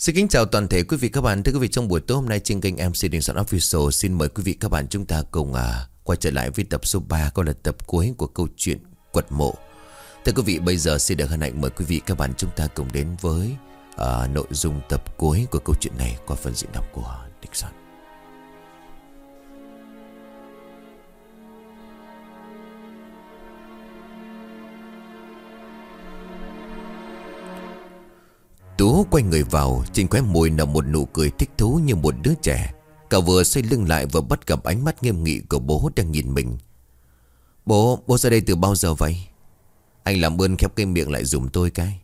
Xin kính chào toàn thể quý vị các bạn. Thưa quý vị trong buổi tối hôm nay trên kênh MC Đình Soạn Official Xin mời quý vị các bạn chúng ta cùng à, quay trở lại với tập số 3 Còn là tập cuối của câu chuyện Quật Mộ. Thưa quý vị bây giờ xin được hân hạnh mời quý vị các bạn chúng ta cùng đến với à, Nội dung tập cuối của câu chuyện này Qua phần diễn đọc của Đình Soạn. Tú quay người vào Trên khóe môi nở một nụ cười thích thú như một đứa trẻ. Cả vừa xoay lưng lại vừa bắt gặp ánh mắt nghiêm nghị của bố đang nhìn mình. Bố, bố ra đây từ bao giờ vậy? Anh làm ơn khép cái miệng lại dùm tôi cái.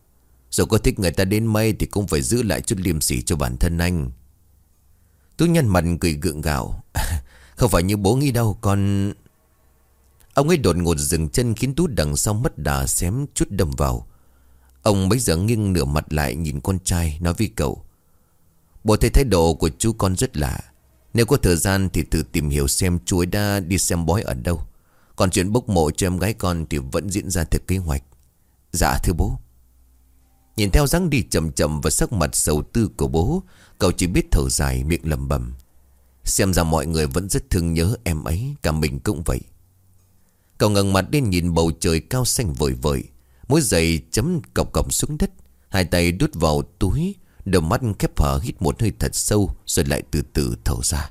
Dù có thích người ta đến mây Thì cũng phải giữ lại chút liêm sỉ cho bản thân anh. Tú nhăn mặt cười gượng gạo. Không phải như bố nghĩ đâu Con Ông ấy đột ngột dừng chân khiến Tú đằng sau mất đà xém chút đâm vào. Ông bấy giờ nghiêng nửa mặt lại nhìn con trai, nói với cậu Bố thấy thái độ của chú con rất lạ. Nếu có thời gian thì thử tìm hiểu xem chú ấy đã đi xem bói ở đâu. Còn chuyện bốc mộ cho em gái con thì vẫn diễn ra theo kế hoạch. Dạ thưa bố. Nhìn theo dáng đi chậm chậm và sắc mặt sầu tư của bố, Cậu chỉ biết thở dài miệng lầm bầm Xem ra mọi người vẫn rất thương nhớ em ấy, Cả mình cũng vậy. Cậu ngẩng mặt lên nhìn bầu trời cao xanh vời vợi. Mũi giày chấm cọc cọc xuống đất, Hai tay đút vào túi Đầu mắt khép hở hít một hơi thật sâu Rồi lại từ từ thở ra.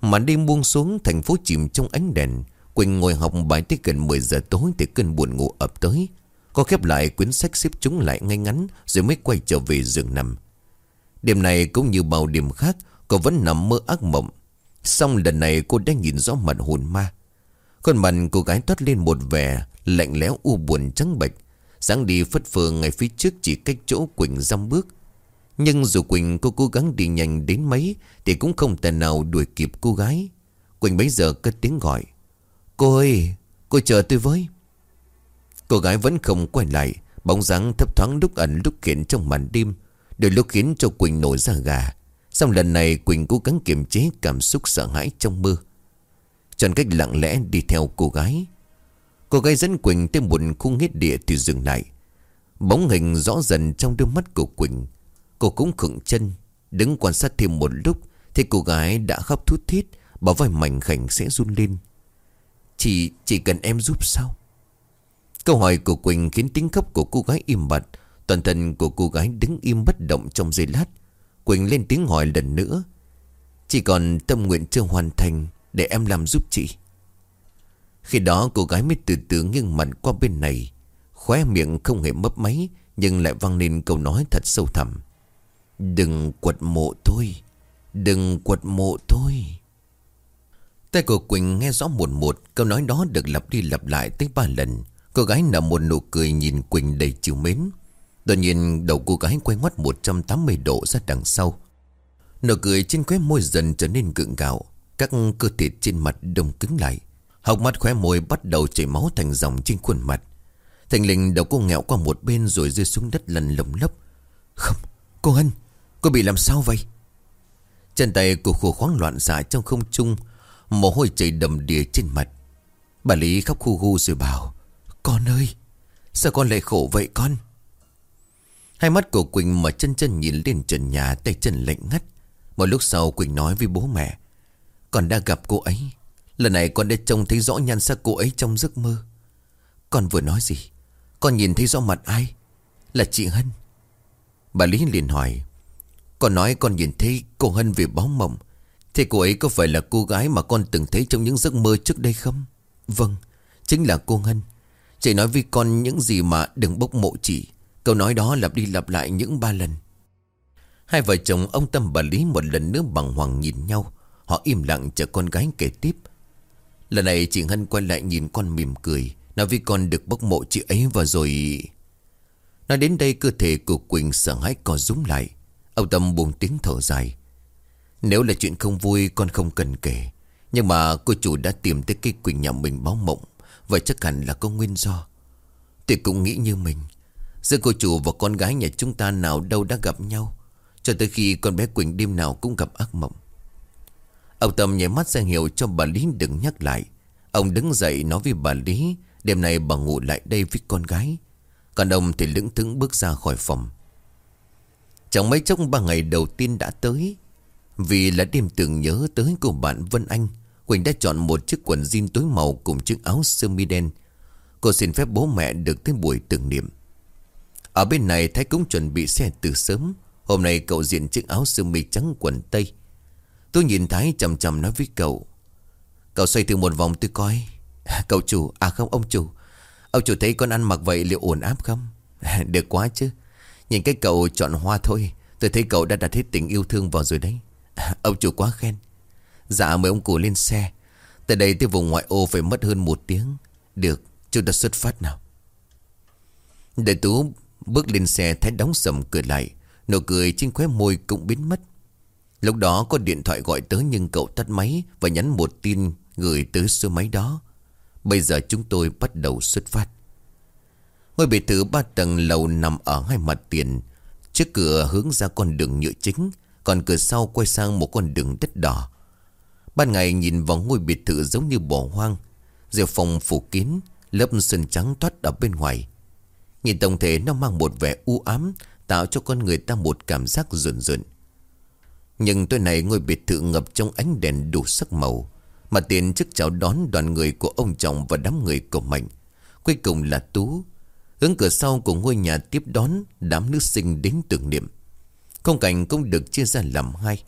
Màn đêm buông xuống, Thành phố chìm trong ánh đèn. Quỳnh ngồi học bài tới gần 10 giờ tối Thì cơn buồn ngủ ập tới. Cô khép lại quyển sách xếp chúng lại ngay ngắn Rồi mới quay trở về giường nằm. Đêm này cũng như bao đêm khác, Cô vẫn nằm mơ ác mộng. Xong lần này cô đã nhìn rõ mặt hồn ma. Khuôn mặt cô gái toát lên một vẻ Lạnh lẽo u buồn trắng bệch. Dáng đi phất phơ ngay phía trước chỉ cách chỗ Quỳnh dăm bước. Nhưng dù Quỳnh cô cố gắng đi nhanh đến mấy, Thì cũng không thể nào đuổi kịp cô gái. Quỳnh bấy giờ cất tiếng gọi. Cô ơi, Cô chờ tôi với. Cô gái vẫn không quay lại, Bóng dáng thấp thoáng lúc ẩn lúc hiện trong màn đêm, Đôi lúc khiến cho Quỳnh nổi ra gà. Xong lần này Quỳnh cố gắng kiềm chế cảm xúc sợ hãi trong mơ. Chọn cách lặng lẽ đi theo cô gái. Cô gái dẫn Quỳnh tới một khu nghết địa thì dừng lại. Bóng hình rõ dần trong đôi mắt của Quỳnh. Cô cũng khựng chân Đứng quan sát thêm một lúc Thì cô gái đã khóc thút thít Bảo vai mảnh khảnh sẽ run lên. Chị, chỉ cần em giúp sao? Câu hỏi của Quỳnh khiến tiếng khóc của cô gái im bặt Toàn thân của cô gái đứng im bất động trong giây lát. Quỳnh lên tiếng hỏi lần nữa Chỉ còn tâm nguyện chưa hoàn thành để em làm giúp chị. Khi đó cô gái mới từ từ nghiêng mặt qua bên này, Khóe miệng không hề mấp máy, Nhưng lại vang lên câu nói thật sâu thẳm. Đừng quật mộ tôi, Đừng quật mộ tôi. Tay của Quỳnh nghe rõ một một, Câu nói đó được lặp đi lặp lại tới ba lần. Cô gái nở một nụ cười nhìn Quỳnh đầy chiều mến. Đột nhiên, đầu cô gái quay ngoắt 180 độ ra đằng sau. Nụ cười trên khóe môi dần trở nên gượng gạo các cơ thịt trên mặt đông cứng lại. Học mắt khóe môi bắt đầu chảy máu thành dòng trên khuôn mặt. Thành linh đầu cô nghẹo qua một bên rồi rơi xuống đất lần lồng lấp. Không, cô Hân, cô bị làm sao vậy? Chân tay của khổ khoáng loạn xạ trong không trung Mồ hôi chảy đầm đìa trên mặt. Bà Lý khóc khu khu rồi bảo Con ơi, sao con lại khổ vậy con? Hai mắt của Quỳnh mở chân chân nhìn lên trần nhà tay chân lạnh ngắt. Một lúc sau Quỳnh nói với bố mẹ con đã gặp cô ấy. Lần này con đã trông thấy rõ nhan sắc cô ấy trong giấc mơ. Con vừa nói gì? Con nhìn thấy rõ mặt ai? Là chị Hân. Bà Lý liền hỏi. Con nói con nhìn thấy cô Hân về báo mộng. Thế cô ấy có phải là cô gái mà con từng thấy trong những giấc mơ trước đây không? Vâng Chính là cô Hân. Chị nói với con những gì mà đừng bốc mộ chị. Câu nói đó lặp đi lặp lại những ba lần. Hai vợ chồng ông Tâm bà Lý một lần nữa bằng hoàng nhìn nhau. Họ im lặng chờ con gái kể tiếp. Lần này chị Hân quay lại nhìn con mỉm cười, Nói với con được bốc mộ chị ấy và rồi. Nói đến đây, cơ thể của Quỳnh sợ hãi co rúm lại. Ông Tâm buồn tiếng thở dài. Nếu là chuyện không vui, con không cần kể. Nhưng mà cô chủ đã tìm tới cái Quỳnh nhà mình báo mộng, Vậy chắc hẳn là có nguyên do. Tôi cũng nghĩ như mình. Giữa cô chủ và con gái nhà chúng ta nào đâu đã gặp nhau, Cho tới khi con bé Quỳnh đêm nào cũng gặp ác mộng. Ông Tâm nhảy mắt ra hiệu cho bà Lý đừng nhắc lại. Ông đứng dậy nói với bà Lý, Đêm nay bà ngủ lại đây với con gái. Còn ông thì lững thững bước ra khỏi phòng. Chẳng mấy chốc ba ngày đầu tiên đã tới. Vì là đêm tưởng nhớ tới của bạn Vân Anh, Quỳnh đã chọn một chiếc quần jean tối màu cùng chiếc áo sơ mi đen. Cô xin phép bố mẹ được tới buổi tưởng niệm. Ở bên này Thái cũng chuẩn bị xe từ sớm. Hôm nay cậu diện chiếc áo sơ mi trắng quần tây. Tôi nhìn Thái chầm chầm nói với cậu. Cậu xoay từ một vòng tôi coi. Cậu chủ, à không ông chủ. Ông chủ thấy con ăn mặc vậy liệu ổn áp không? Được quá chứ. Nhìn cái cậu chọn hoa thôi Tôi thấy cậu đã đặt hết tình yêu thương vào rồi đấy. Ông chủ quá khen. Dạ mời ông cụ lên xe. Từ đây tới vùng ngoại ô phải mất hơn một tiếng. Được chúng ta xuất phát nào. Đại tú bước lên xe thấy đóng sầm cửa lại. Nụ cười trên khóe môi cũng biến mất. Lúc đó có điện thoại gọi tới nhưng cậu tắt máy Và nhắn một tin gửi tới số máy đó. Bây giờ chúng tôi bắt đầu xuất phát. Ngôi biệt thự ba tầng lầu nằm ở hai mặt tiền. Trước cửa hướng ra con đường nhựa chính, Còn cửa sau quay sang một con đường đất đỏ. Ban ngày nhìn vào ngôi biệt thự giống như bỏ hoang, Rìa phòng phủ kín, Lớp sân trắng toát ở bên ngoài. Nhìn tổng thể nó mang một vẻ u ám, Tạo cho con người ta một cảm giác rượn rượn. Nhưng tối nay ngôi biệt thự ngập trong ánh đèn đủ sắc màu. Mà tiền chức chào đón đoàn người của ông chồng và đám người của Mạnh. Cuối cùng là Tú. Hướng cửa sau của ngôi nhà tiếp đón đám nữ sinh đến tưởng niệm. Không cảnh cũng được chia ra làm hai.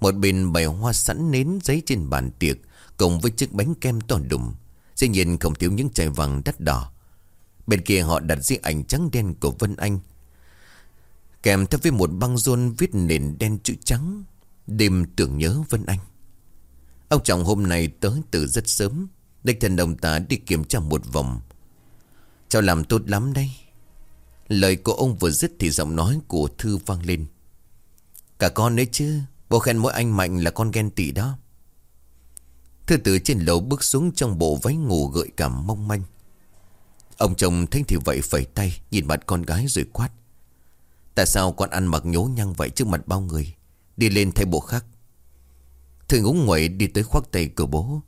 Một bên bày hoa sẵn nến giấy trên bàn tiệc, Cùng với chiếc bánh kem to đùng Dĩ nhiên không thiếu những chai vàng đắt đỏ. Bên kia họ đặt di ảnh trắng đen của Vân Anh. Kèm theo với một băng rôn viết nền đen chữ trắng. Đêm tưởng nhớ Vân Anh. Ông chồng hôm nay tới từ rất sớm. Địch thần đồng ta đi kiểm tra một vòng. Cháu làm tốt lắm đây Lời của ông vừa dứt thì giọng nói của Thư vang lên. Cả con đấy chứ, Bố khen mỗi anh Mạnh là con ghen tị đó. Thư từ trên lầu bước xuống trong bộ váy ngủ gợi cảm mong manh. Ông chồng thấy thì vậy phẩy tay, Nhìn mặt con gái rồi quát. Tại sao con ăn mặc nhố nhăng vậy trước mặt bao người? Đi lên thay bộ khác. Thư ngúng nguậy đi tới khoác tay cửa bố.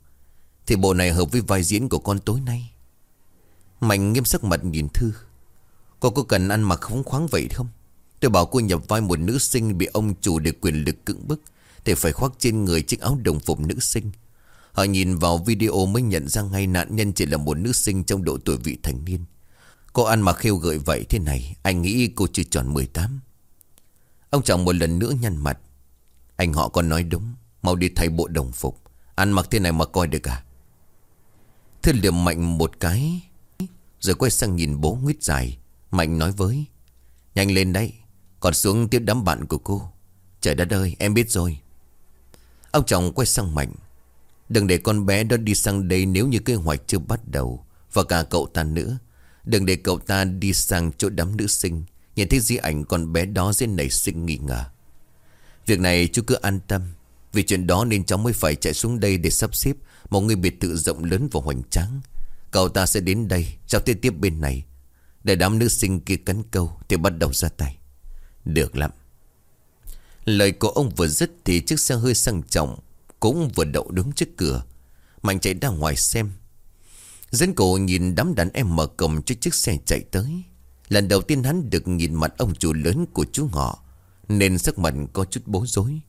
Thì bộ này hợp với vai diễn của con tối nay. Mạnh nghiêm sắc mặt nhìn Thư. Cô có cần ăn mặc khống khoáng vậy không? Tôi bảo cô nhập vai một nữ sinh Bị ông chủ để quyền lực cưỡng bức, Thì phải khoác trên người chiếc áo đồng phục nữ sinh. Họ nhìn vào video mới nhận ra ngay nạn nhân chỉ là một nữ sinh trong độ tuổi vị thành niên. Cô ăn mà khêu gợi vậy thế này, anh nghĩ cô chưa tròn 18. Ông chồng một lần nữa nhăn mặt. Anh họ còn nói đúng, mau đi thay bộ đồng phục. Ăn mặc thế này mà coi được à? Thư liệm mạnh một cái, rồi quay sang nhìn bố nguyết dài. Mạnh nói với, nhanh lên đấy, còn xuống tiếp đám bạn của cô. Trời đất ơi, em biết rồi. Ông chồng quay sang Mạnh. Đừng để con bé đó đi sang đây nếu như kế hoạch chưa bắt đầu. Và cả cậu ta nữa. Đừng để cậu ta đi sang chỗ đám nữ sinh. Nhìn thấy di ảnh con bé đó sẽ nảy sinh nghi ngờ. Việc này chú cứ an tâm. Vì chuyện đó nên cháu mới phải chạy xuống đây để sắp xếp một người biệt thự rộng lớn và hoành tráng. Cậu ta sẽ đến đây, cháu tiếp tiếp bên này. Để đám nữ sinh kia cắn câu thì bắt đầu ra tay. Được lắm. Lời của ông vừa dứt thì chiếc xe hơi sang trọng cũng vừa đậu đứng trước cửa Mạnh chạy ra ngoài xem Dân cổ nhìn đám đàn em mở cổng cho chiếc xe chạy tới. Lần đầu tiên hắn được nhìn mặt ông chủ lớn của chú họ Nên sắc mặt có chút bối rối.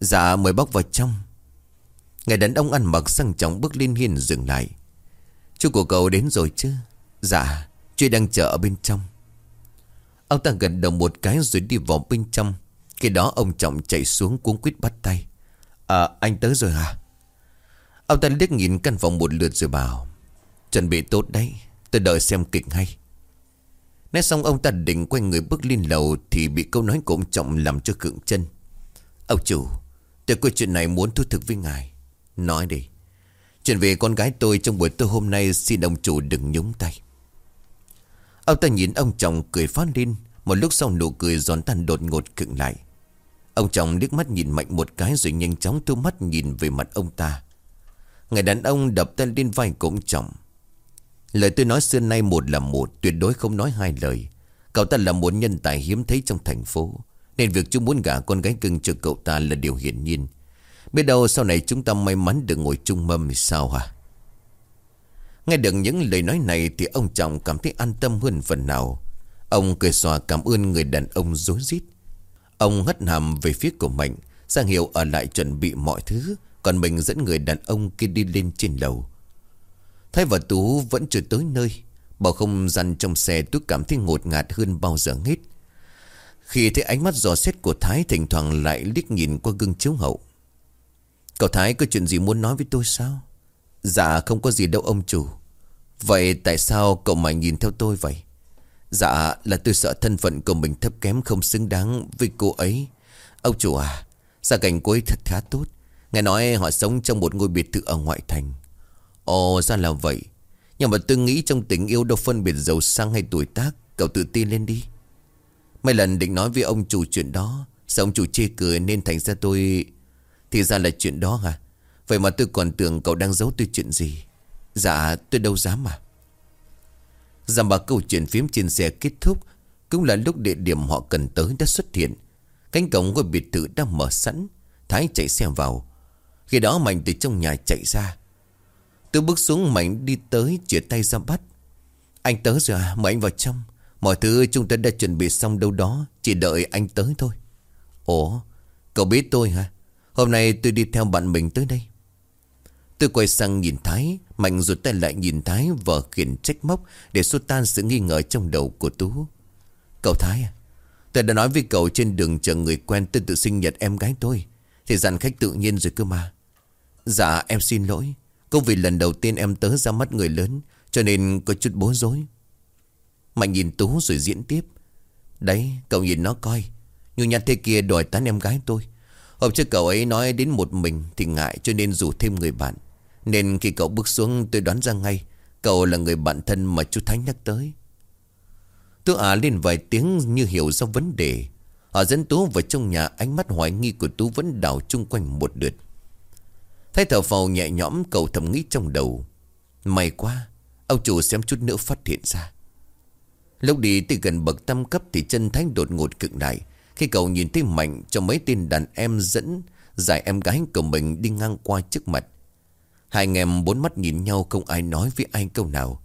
Dạ mời bác vào trong. Người đàn ông ăn mặc sang trọng bước lên hiên dừng lại. Chú của cậu đến rồi chứ? Dạ Chú đang chờ ở bên trong. Ông ta gần đầu một cái rồi đi vào bên trong. Khi đó ông trọng chạy xuống cuốn quýt bắt tay. À anh tới rồi hả? Ông ta liếc nhìn căn phòng một lượt rồi bảo Chuẩn bị tốt đấy. Tôi đợi xem kịch hay. Nói xong ông ta định quay người bước lên lầu Thì bị câu nói của ông Trọng làm cho cựng chân. Ông chủ, Tôi có chuyện này muốn thú thực với ngài. Nói đi. Chuyện về con gái tôi trong buổi tối hôm nay, Xin ông chủ đừng nhúng tay. Ông ta nhìn ông chồng cười phát lên. Một lúc sau nụ cười giòn tan đột ngột cựng lại. Ông chồng liếc mắt nhìn mạnh một cái rồi nhanh chóng thu mắt nhìn về mặt ông ta. Người đàn ông đập tay lên vai của ông chồng. Lời tôi nói xưa nay một là một, tuyệt đối không nói hai lời. Cậu ta là một nhân tài hiếm thấy trong thành phố. Nên việc chúng muốn gả con gái cưng cho cậu ta là điều hiển nhiên. Biết đâu sau này chúng ta may mắn được ngồi chung mâm thì sao hả? Nghe được những lời nói này thì ông chồng cảm thấy an tâm hơn phần nào. Ông cười xòa cảm ơn người đàn ông dối rít Ông hất hàm về phía của Mạnh Giang Hiệu ở lại chuẩn bị mọi thứ Còn mình dẫn người đàn ông kia đi lên trên lầu Thái và Tú vẫn chưa tới nơi. Bảo không gian trong xe Tú cảm thấy ngột ngạt hơn bao giờ hết. Khi thấy ánh mắt giò xét của Thái, Thỉnh thoảng lại liếc nhìn qua gương chiếu hậu. Cậu Thái, có chuyện gì muốn nói với tôi sao? Dạ không có gì đâu, ông chủ. Vậy tại sao cậu mà nhìn theo tôi vậy? Dạ là tôi sợ thân phận của mình thấp kém không xứng đáng với cô ấy. Ông chủ à Gia cảnh cô ấy thật khá tốt. Nghe nói họ sống trong một ngôi biệt thự ở ngoại thành. Ồ, ra là vậy. Nhưng mà tôi nghĩ trong tình yêu đâu phân biệt giàu sang hay tuổi tác, Cậu tự tin lên đi. Mấy lần định nói với ông chủ chuyện đó, Sao ông chủ chê cười nên thành ra tôi Thì ra là chuyện đó hả? Vậy mà tôi còn tưởng cậu đang giấu tôi chuyện gì. Dạ tôi đâu dám mà. Dạ Giảm bà câu chuyện phím trên xe kết thúc Cũng là lúc địa điểm họ cần tới đã xuất hiện. Cánh cổng của biệt thự đã mở sẵn, Thái chạy xe vào. Khi đó Mạnh từ trong nhà chạy ra Tôi bước xuống Mạnh đi tới Chỉa tay ra bắt. Anh tới rồi à mời anh vào trong. Mọi thứ chúng ta đã chuẩn bị xong đâu đó, Chỉ đợi anh tới thôi. Ủa, cậu biết tôi hả? Hôm nay tôi đi theo bạn mình tới đây. Tôi quay sang nhìn Thái, Mạnh rụt tay lại nhìn Thái Vợ khiển trách móc Để xua tan sự nghi ngờ trong đầu của Tú. Cậu Thái à Tôi đã nói với cậu trên đường chờ người quen Tên tự sinh nhật em gái tôi. Thì dặn khách tự nhiên rồi cơ mà. Dạ em xin lỗi. Cũng vì lần đầu tiên em tớ ra mắt người lớn, Cho nên có chút bối rối. Mạnh nhìn Tú rồi diễn tiếp. Đấy, cậu nhìn nó coi. Như nhát thế kia đòi tán em gái tôi. Hôm trước cậu ấy nói đến một mình Thì ngại cho nên rủ thêm người bạn. Nên khi cậu bước xuống tôi đoán ra ngay, Cậu là người bạn thân mà chú Thánh nhắc tới. Tú ả lên vài tiếng như hiểu ra vấn đề. Họ dẫn Tú vào trong nhà, Ánh mắt hoài nghi của Tú vẫn đảo chung quanh một lượt. Thấy thở phào nhẹ nhõm cậu thầm nghĩ trong đầu. May quá, Ông chủ xem chút nữa phát hiện ra. Lúc đi tới gần bậc tam cấp Thì chân Thánh đột ngột cực lại. Khi cậu nhìn thấy Mạnh cho mấy tên đàn em dẫn Giải em gái của mình đi ngang qua trước mặt. Hai anh em bốn mắt nhìn nhau Không ai nói với ai câu nào.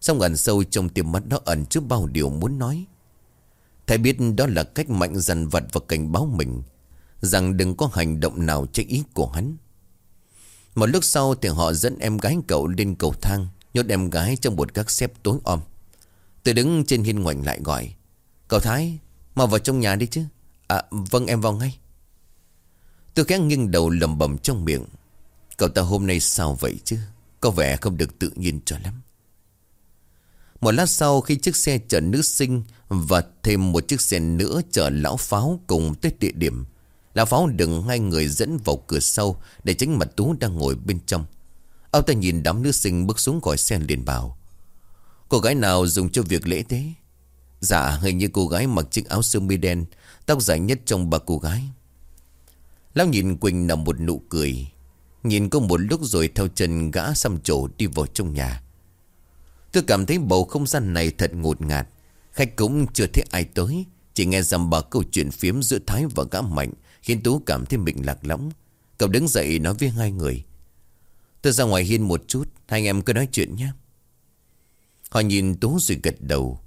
Xong ẩn sâu trong tiềm mắt đó ẩn chứa bao điều muốn nói. Thầy biết đó là cách mạnh dằn vật và cảnh báo mình Rằng đừng có hành động nào trái ý của hắn. Một lúc sau thì họ dẫn em gái cậu lên cầu thang, Nhốt em gái trong một các xếp tối om. Tôi đứng trên hiên ngoảnh lại gọi, Cậu Thái, Mau vào trong nhà đi chứ. À vâng em vào ngay. Tôi khẽ nghiêng đầu lầm bầm trong miệng, Cậu ta hôm nay sao vậy chứ? Có vẻ không được tự nhiên cho lắm. Một lát sau khi chiếc xe chở nữ sinh và thêm một chiếc xe nữa chở lão pháo cùng tới địa điểm. Lão pháo đừng hai người dẫn vào cửa sau để tránh mặt Tú đang ngồi bên trong. Ông ta nhìn đám nữ sinh bước xuống khỏi xe liền bảo. Cô gái nào dùng cho việc lễ thế? Dạ hình như cô gái mặc chiếc áo sơ mi đen, Tóc dài nhất trong ba cô gái Lão nhìn Quỳnh nằm một nụ cười, Nhìn có một lúc rồi theo chân gã xăm trổ đi vào trong nhà Tôi cảm thấy bầu không gian này thật ngột ngạt, Khách cũng chưa thấy ai tới, Chỉ nghe dằm bà câu chuyện phiếm giữa Thái và gã mạnh Khiến Tú cảm thấy mình lạc lõng. Cậu đứng dậy nói với hai người. Tôi ra ngoài hiên một chút Hai anh em cứ nói chuyện nhé. Họ nhìn Tú rồi gật đầu.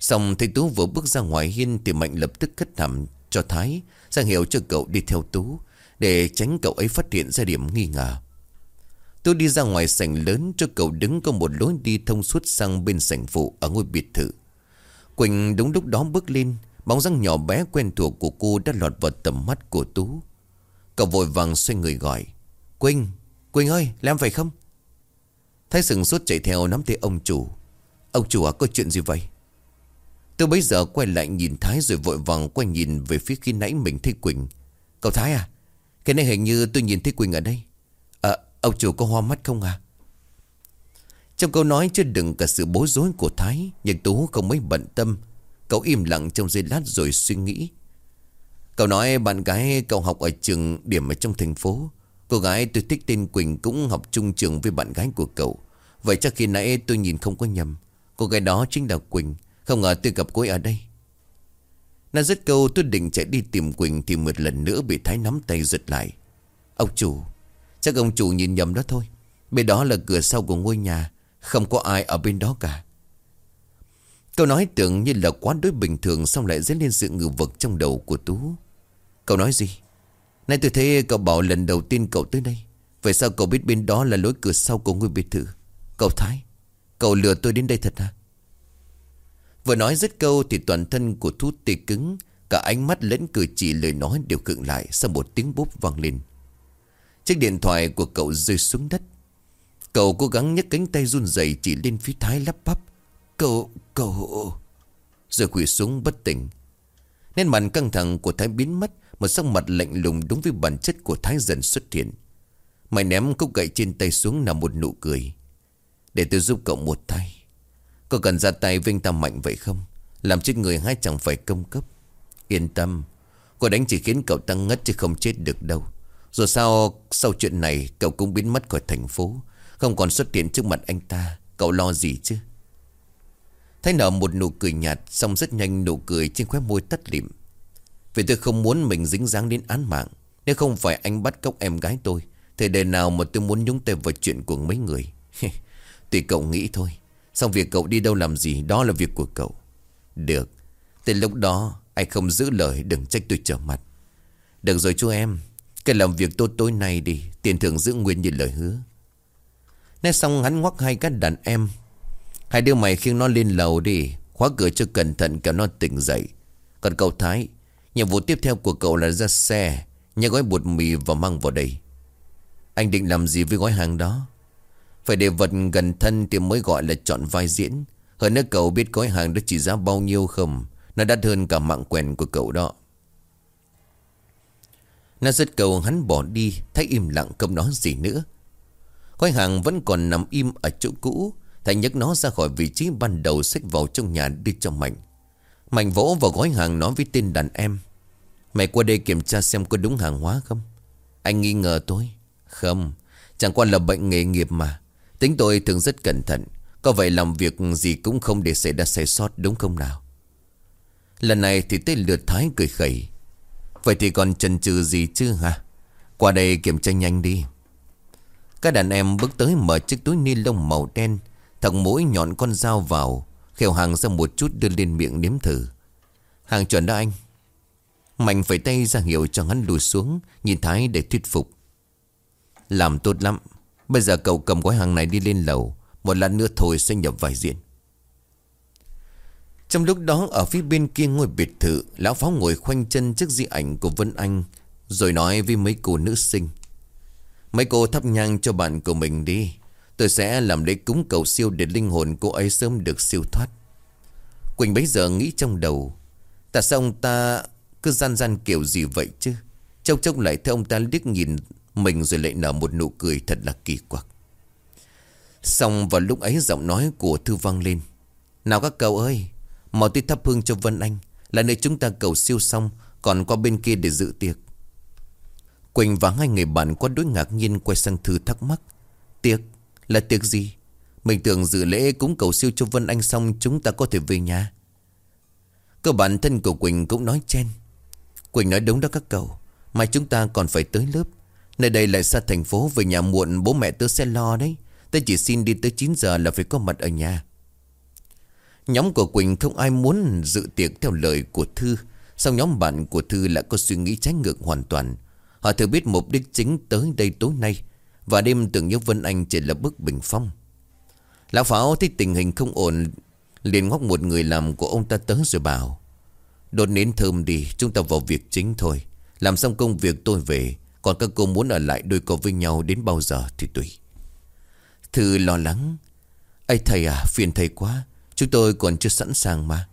Xong thấy Tú vừa bước ra ngoài hiên Thì Mạnh lập tức cất thẳm cho Thái Sang hiệu cho cậu đi theo Tú Để tránh cậu ấy phát hiện ra điểm nghi ngờ. Tú đi ra ngoài sảnh lớn cho cậu đứng có một lối đi thông suốt sang bên sảnh phụ ở ngôi biệt thự. Quỳnh đúng lúc đó bước lên, bóng răng nhỏ bé quen thuộc của cô đã lọt vào tầm mắt của Tú. Cậu vội vàng xoay người gọi. Quỳnh, Quỳnh ơi, làm phải không? Thái sừng sốt chạy theo nắm tay ông chủ. Ông chủ à, có chuyện gì vậy? Tôi bấy giờ quay lại nhìn Thái rồi vội vàng quay nhìn về phía khi nãy mình thấy Quỳnh. Cậu Thái à, cái này hình như tôi nhìn thấy Quỳnh ở đây. Ờ, ông chủ có hoa mắt không à Trong câu nói chưa đừng cả sự bối rối của Thái Nhưng Tú không mấy bận tâm Cậu im lặng trong giây lát rồi suy nghĩ. Cậu nói bạn gái cậu học ở trường điểm ở trong thành phố. Cô gái tôi thích tên Quỳnh cũng học chung trường với bạn gái của cậu. Vậy chắc khi nãy tôi nhìn không có nhầm. Cô gái đó chính là Quỳnh. Không ngờ tôi gặp cô ấy ở đây. Nó rất câu, tôi định chạy đi tìm Quỳnh Thì một lần nữa bị Thái nắm tay giật lại. Ông chủ, Chắc ông chủ nhìn nhầm đó thôi. Bên đó là cửa sau của ngôi nhà. Không có ai ở bên đó cả. Câu nói tưởng như là quá đối bình thường Xong lại dấy lên sự ngự vực trong đầu của Tú. Cậu nói gì? Nay tôi thấy cậu bảo lần đầu tiên cậu tới đây. Vậy sao cậu biết bên đó là lối cửa sau của ngôi biệt thự? Cậu Thái, Cậu lừa tôi đến đây thật à Vừa nói dứt câu thì toàn thân của thú tê cứng, Cả ánh mắt lẫn cử chỉ lời nói đều cựng lại Sau một tiếng bốp vang lên. Chiếc điện thoại của cậu rơi xuống đất. Cậu cố gắng nhấc cánh tay run rẩy chỉ lên phía thái lắp bắp. Cậu, cậu. Rồi quỳ xuống bất tỉnh. Nên mặt căng thẳng của Thái biến mất Một sắc mặt lạnh lùng đúng với bản chất của Thái dần xuất hiện. Mày ném cốc gậy trên tay xuống là một nụ cười. Để tôi giúp cậu một tay. Cậu cần ra tay vinh ta mạnh vậy không? Làm chết người hay chẳng phải công cấp. Yên tâm Cô đánh chỉ khiến cậu tăng ngất chứ không chết được đâu. Rồi sao Sau chuyện này cậu cũng biến mất khỏi thành phố. Không còn xuất hiện trước mặt anh ta Cậu lo gì chứ? Thái nở một nụ cười nhạt, Xong rất nhanh nụ cười trên khóe môi tắt lịm. Vì tôi không muốn mình dính dáng đến án mạng Nếu không phải anh bắt cóc em gái tôi. Thì đời nào mà tôi muốn nhúng tay vào chuyện của mấy người? Tùy cậu nghĩ thôi. Xong việc cậu đi đâu làm gì, Đó là việc của cậu. Được. Từ lúc đó, anh không giữ lời, đừng trách tôi trở mặt. Được rồi chú em, Cái làm việc tốt tối nay đi, Tiền thưởng giữ nguyên như lời hứa. Nói xong, hắn ngoắc hai cái đàn em Hai đứa mày khiêng nó lên lầu đi. Khóa cửa cho cẩn thận kéo nó tỉnh dậy. Còn cậu Thái, Nhiệm vụ tiếp theo của cậu là ra xe. Nhớ gói bột mì và mang vào đây. Anh định làm gì với gói hàng đó? Phải để vật gần thân thì mới gọi là chọn vai diễn. Hơn nữa cậu biết gói hàng đó chỉ giá bao nhiêu không? Nó đắt hơn cả mạng quèn của cậu đó. Nó rất cầu hắn bỏ đi, Thấy im lặng không nói gì nữa. Gói hàng vẫn còn nằm im ở chỗ cũ. Thành nhấc nó ra khỏi vị trí ban đầu Xách vào trong nhà đi cho Mạnh. Mạnh vỗ vào gói hàng nói với tên đàn em, Mày qua đây kiểm tra xem có đúng hàng hóa không? Anh nghi ngờ tôi, Không, Chẳng qua là bệnh nghề nghiệp mà. Tính tôi thường rất cẩn thận, Có vậy làm việc gì cũng không để xảy ra sai sót, đúng không nào? Lần này thì tên lượt thái cười khẩy, Vậy thì còn chần chừ gì chứ hả? Qua đây kiểm tra nhanh đi. Các đàn em bước tới mở chiếc túi ni lông màu đen Thằng mũi nhọn con dao vào, Khều hàng ra một chút đưa lên miệng nếm thử. Hàng chuẩn đó anh. Mạnh phải tay ra hiệu cho hắn lùi xuống, Nhìn Thái để thuyết phục. Làm tốt lắm, Bây giờ cậu cầm gói hàng này đi lên lầu, Một lát nữa thôi sẽ nhập vài diện Trong lúc đó, ở phía bên kia ngôi biệt thự, Lão Pháo ngồi khoanh chân trước di ảnh của Vân Anh, Rồi nói với mấy cô nữ sinh. Mấy cô thắp nhang cho bạn của mình đi. Tôi sẽ làm lễ cúng cầu siêu để linh hồn cô ấy sớm được siêu thoát. Quỳnh bấy giờ nghĩ trong đầu. Tại sao ông ta cứ gian gian kiểu gì vậy chứ? Chốc chốc lại thấy ông ta liếc nhìn mình rồi lại nở một nụ cười thật là kỳ quặc. Xong vào lúc ấy giọng nói của Thư vang lên. Nào các cậu ơi, mau đi thắp hương cho Vân Anh. Là nơi chúng ta cầu siêu xong, còn qua bên kia để dự tiệc. Quỳnh và hai người bạn có đối ngạc nhiên quay sang Thư thắc mắc. Tiệc? Là tiệc gì? Mình tưởng dự lễ cúng cầu siêu cho Vân Anh xong Chúng ta có thể về nhà. Cơ bản thân của Quỳnh cũng nói chen. Quỳnh nói đúng đó các cậu. Mai chúng ta còn phải tới lớp. Nơi đây lại xa thành phố Về nhà muộn, bố mẹ tớ sẽ lo đấy. Tớ chỉ xin đi tới 9 giờ là phải có mặt ở nhà. Nhóm của Quỳnh không ai muốn dự tiệc theo lời của Thư, song nhóm bạn của Thư lại có suy nghĩ trái ngược hoàn toàn. Họ thừa biết mục đích chính tới đây tối nay và đêm tưởng nhớ Vân Anh chỉ là bức bình phong. Lão Pháo thấy tình hình không ổn, liền ngóc một người làm của ông ta tới rồi bảo Đột nến thơm đi, Chúng ta vào việc chính thôi. Làm xong công việc tôi về, Còn các cô muốn ở lại đôi co với nhau đến bao giờ thì tùy. Thư lo lắng. Ai thầy à phiền thầy quá, Chúng tôi còn chưa sẵn sàng mà.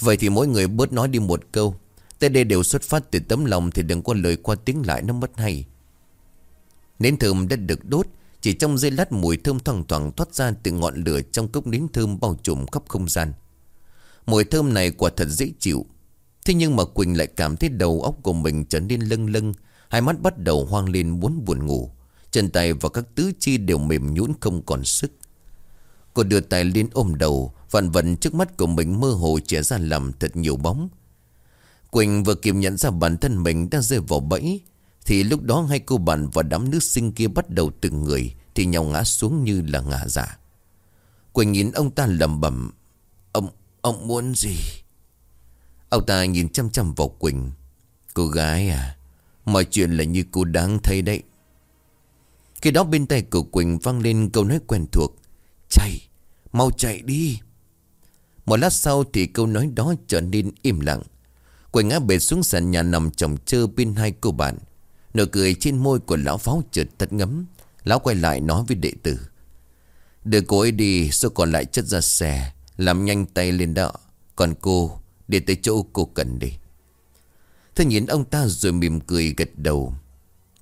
Vậy thì mỗi người bớt nói đi một câu. Tới đây đều xuất phát từ tấm lòng Thì đừng có lời qua tiếng lại, nó mất hay. Nến thơm đã được đốt Chỉ trong giây lát mùi thơm thoang thoảng thoát ra từ ngọn lửa trong cốc nến thơm bao trùm khắp không gian. Mùi thơm này quả thật dễ chịu. Thế nhưng mà Quỳnh lại cảm thấy đầu óc của mình trở nên lâng lâng. Hai mắt bắt đầu hoang lên muốn buồn ngủ. Chân tay và các tứ chi đều mềm nhũn không còn sức. Cô đưa tay lên ôm đầu, vạn vặn trước mắt của mình mơ hồ trẻ ra làm thật nhiều bóng. Quỳnh vừa kịp nhận ra bản thân mình đang rơi vào bẫy, thì lúc đó hai cô bạn và đám nữ sinh kia bắt đầu từng người Thì nhau ngã xuống như là ngã giả Quỳnh nhìn ông ta lầm bẩm Ông, ông muốn gì? Ông ta nhìn chăm chăm vào Quỳnh Cô gái à Mọi chuyện là như cô đáng thấy đấy. Khi đó bên tay của Quỳnh vang lên câu nói quen thuộc Chạy Mau chạy đi. Một lát sau thì câu nói đó trở nên im lặng. Quỳnh ngã bệt xuống sàn nhà nằm chồng chơ bên hai cô bạn. Nụ cười trên môi của lão pháo chợt tắt ngấm. Lão quay lại nói với đệ tử. Đưa cô ấy đi, Số còn lại chất ra xe. Làm nhanh tay lên đó. Còn cô, Để tới chỗ cô cần đi. Thế nhìn ông ta rồi mỉm cười gật đầu.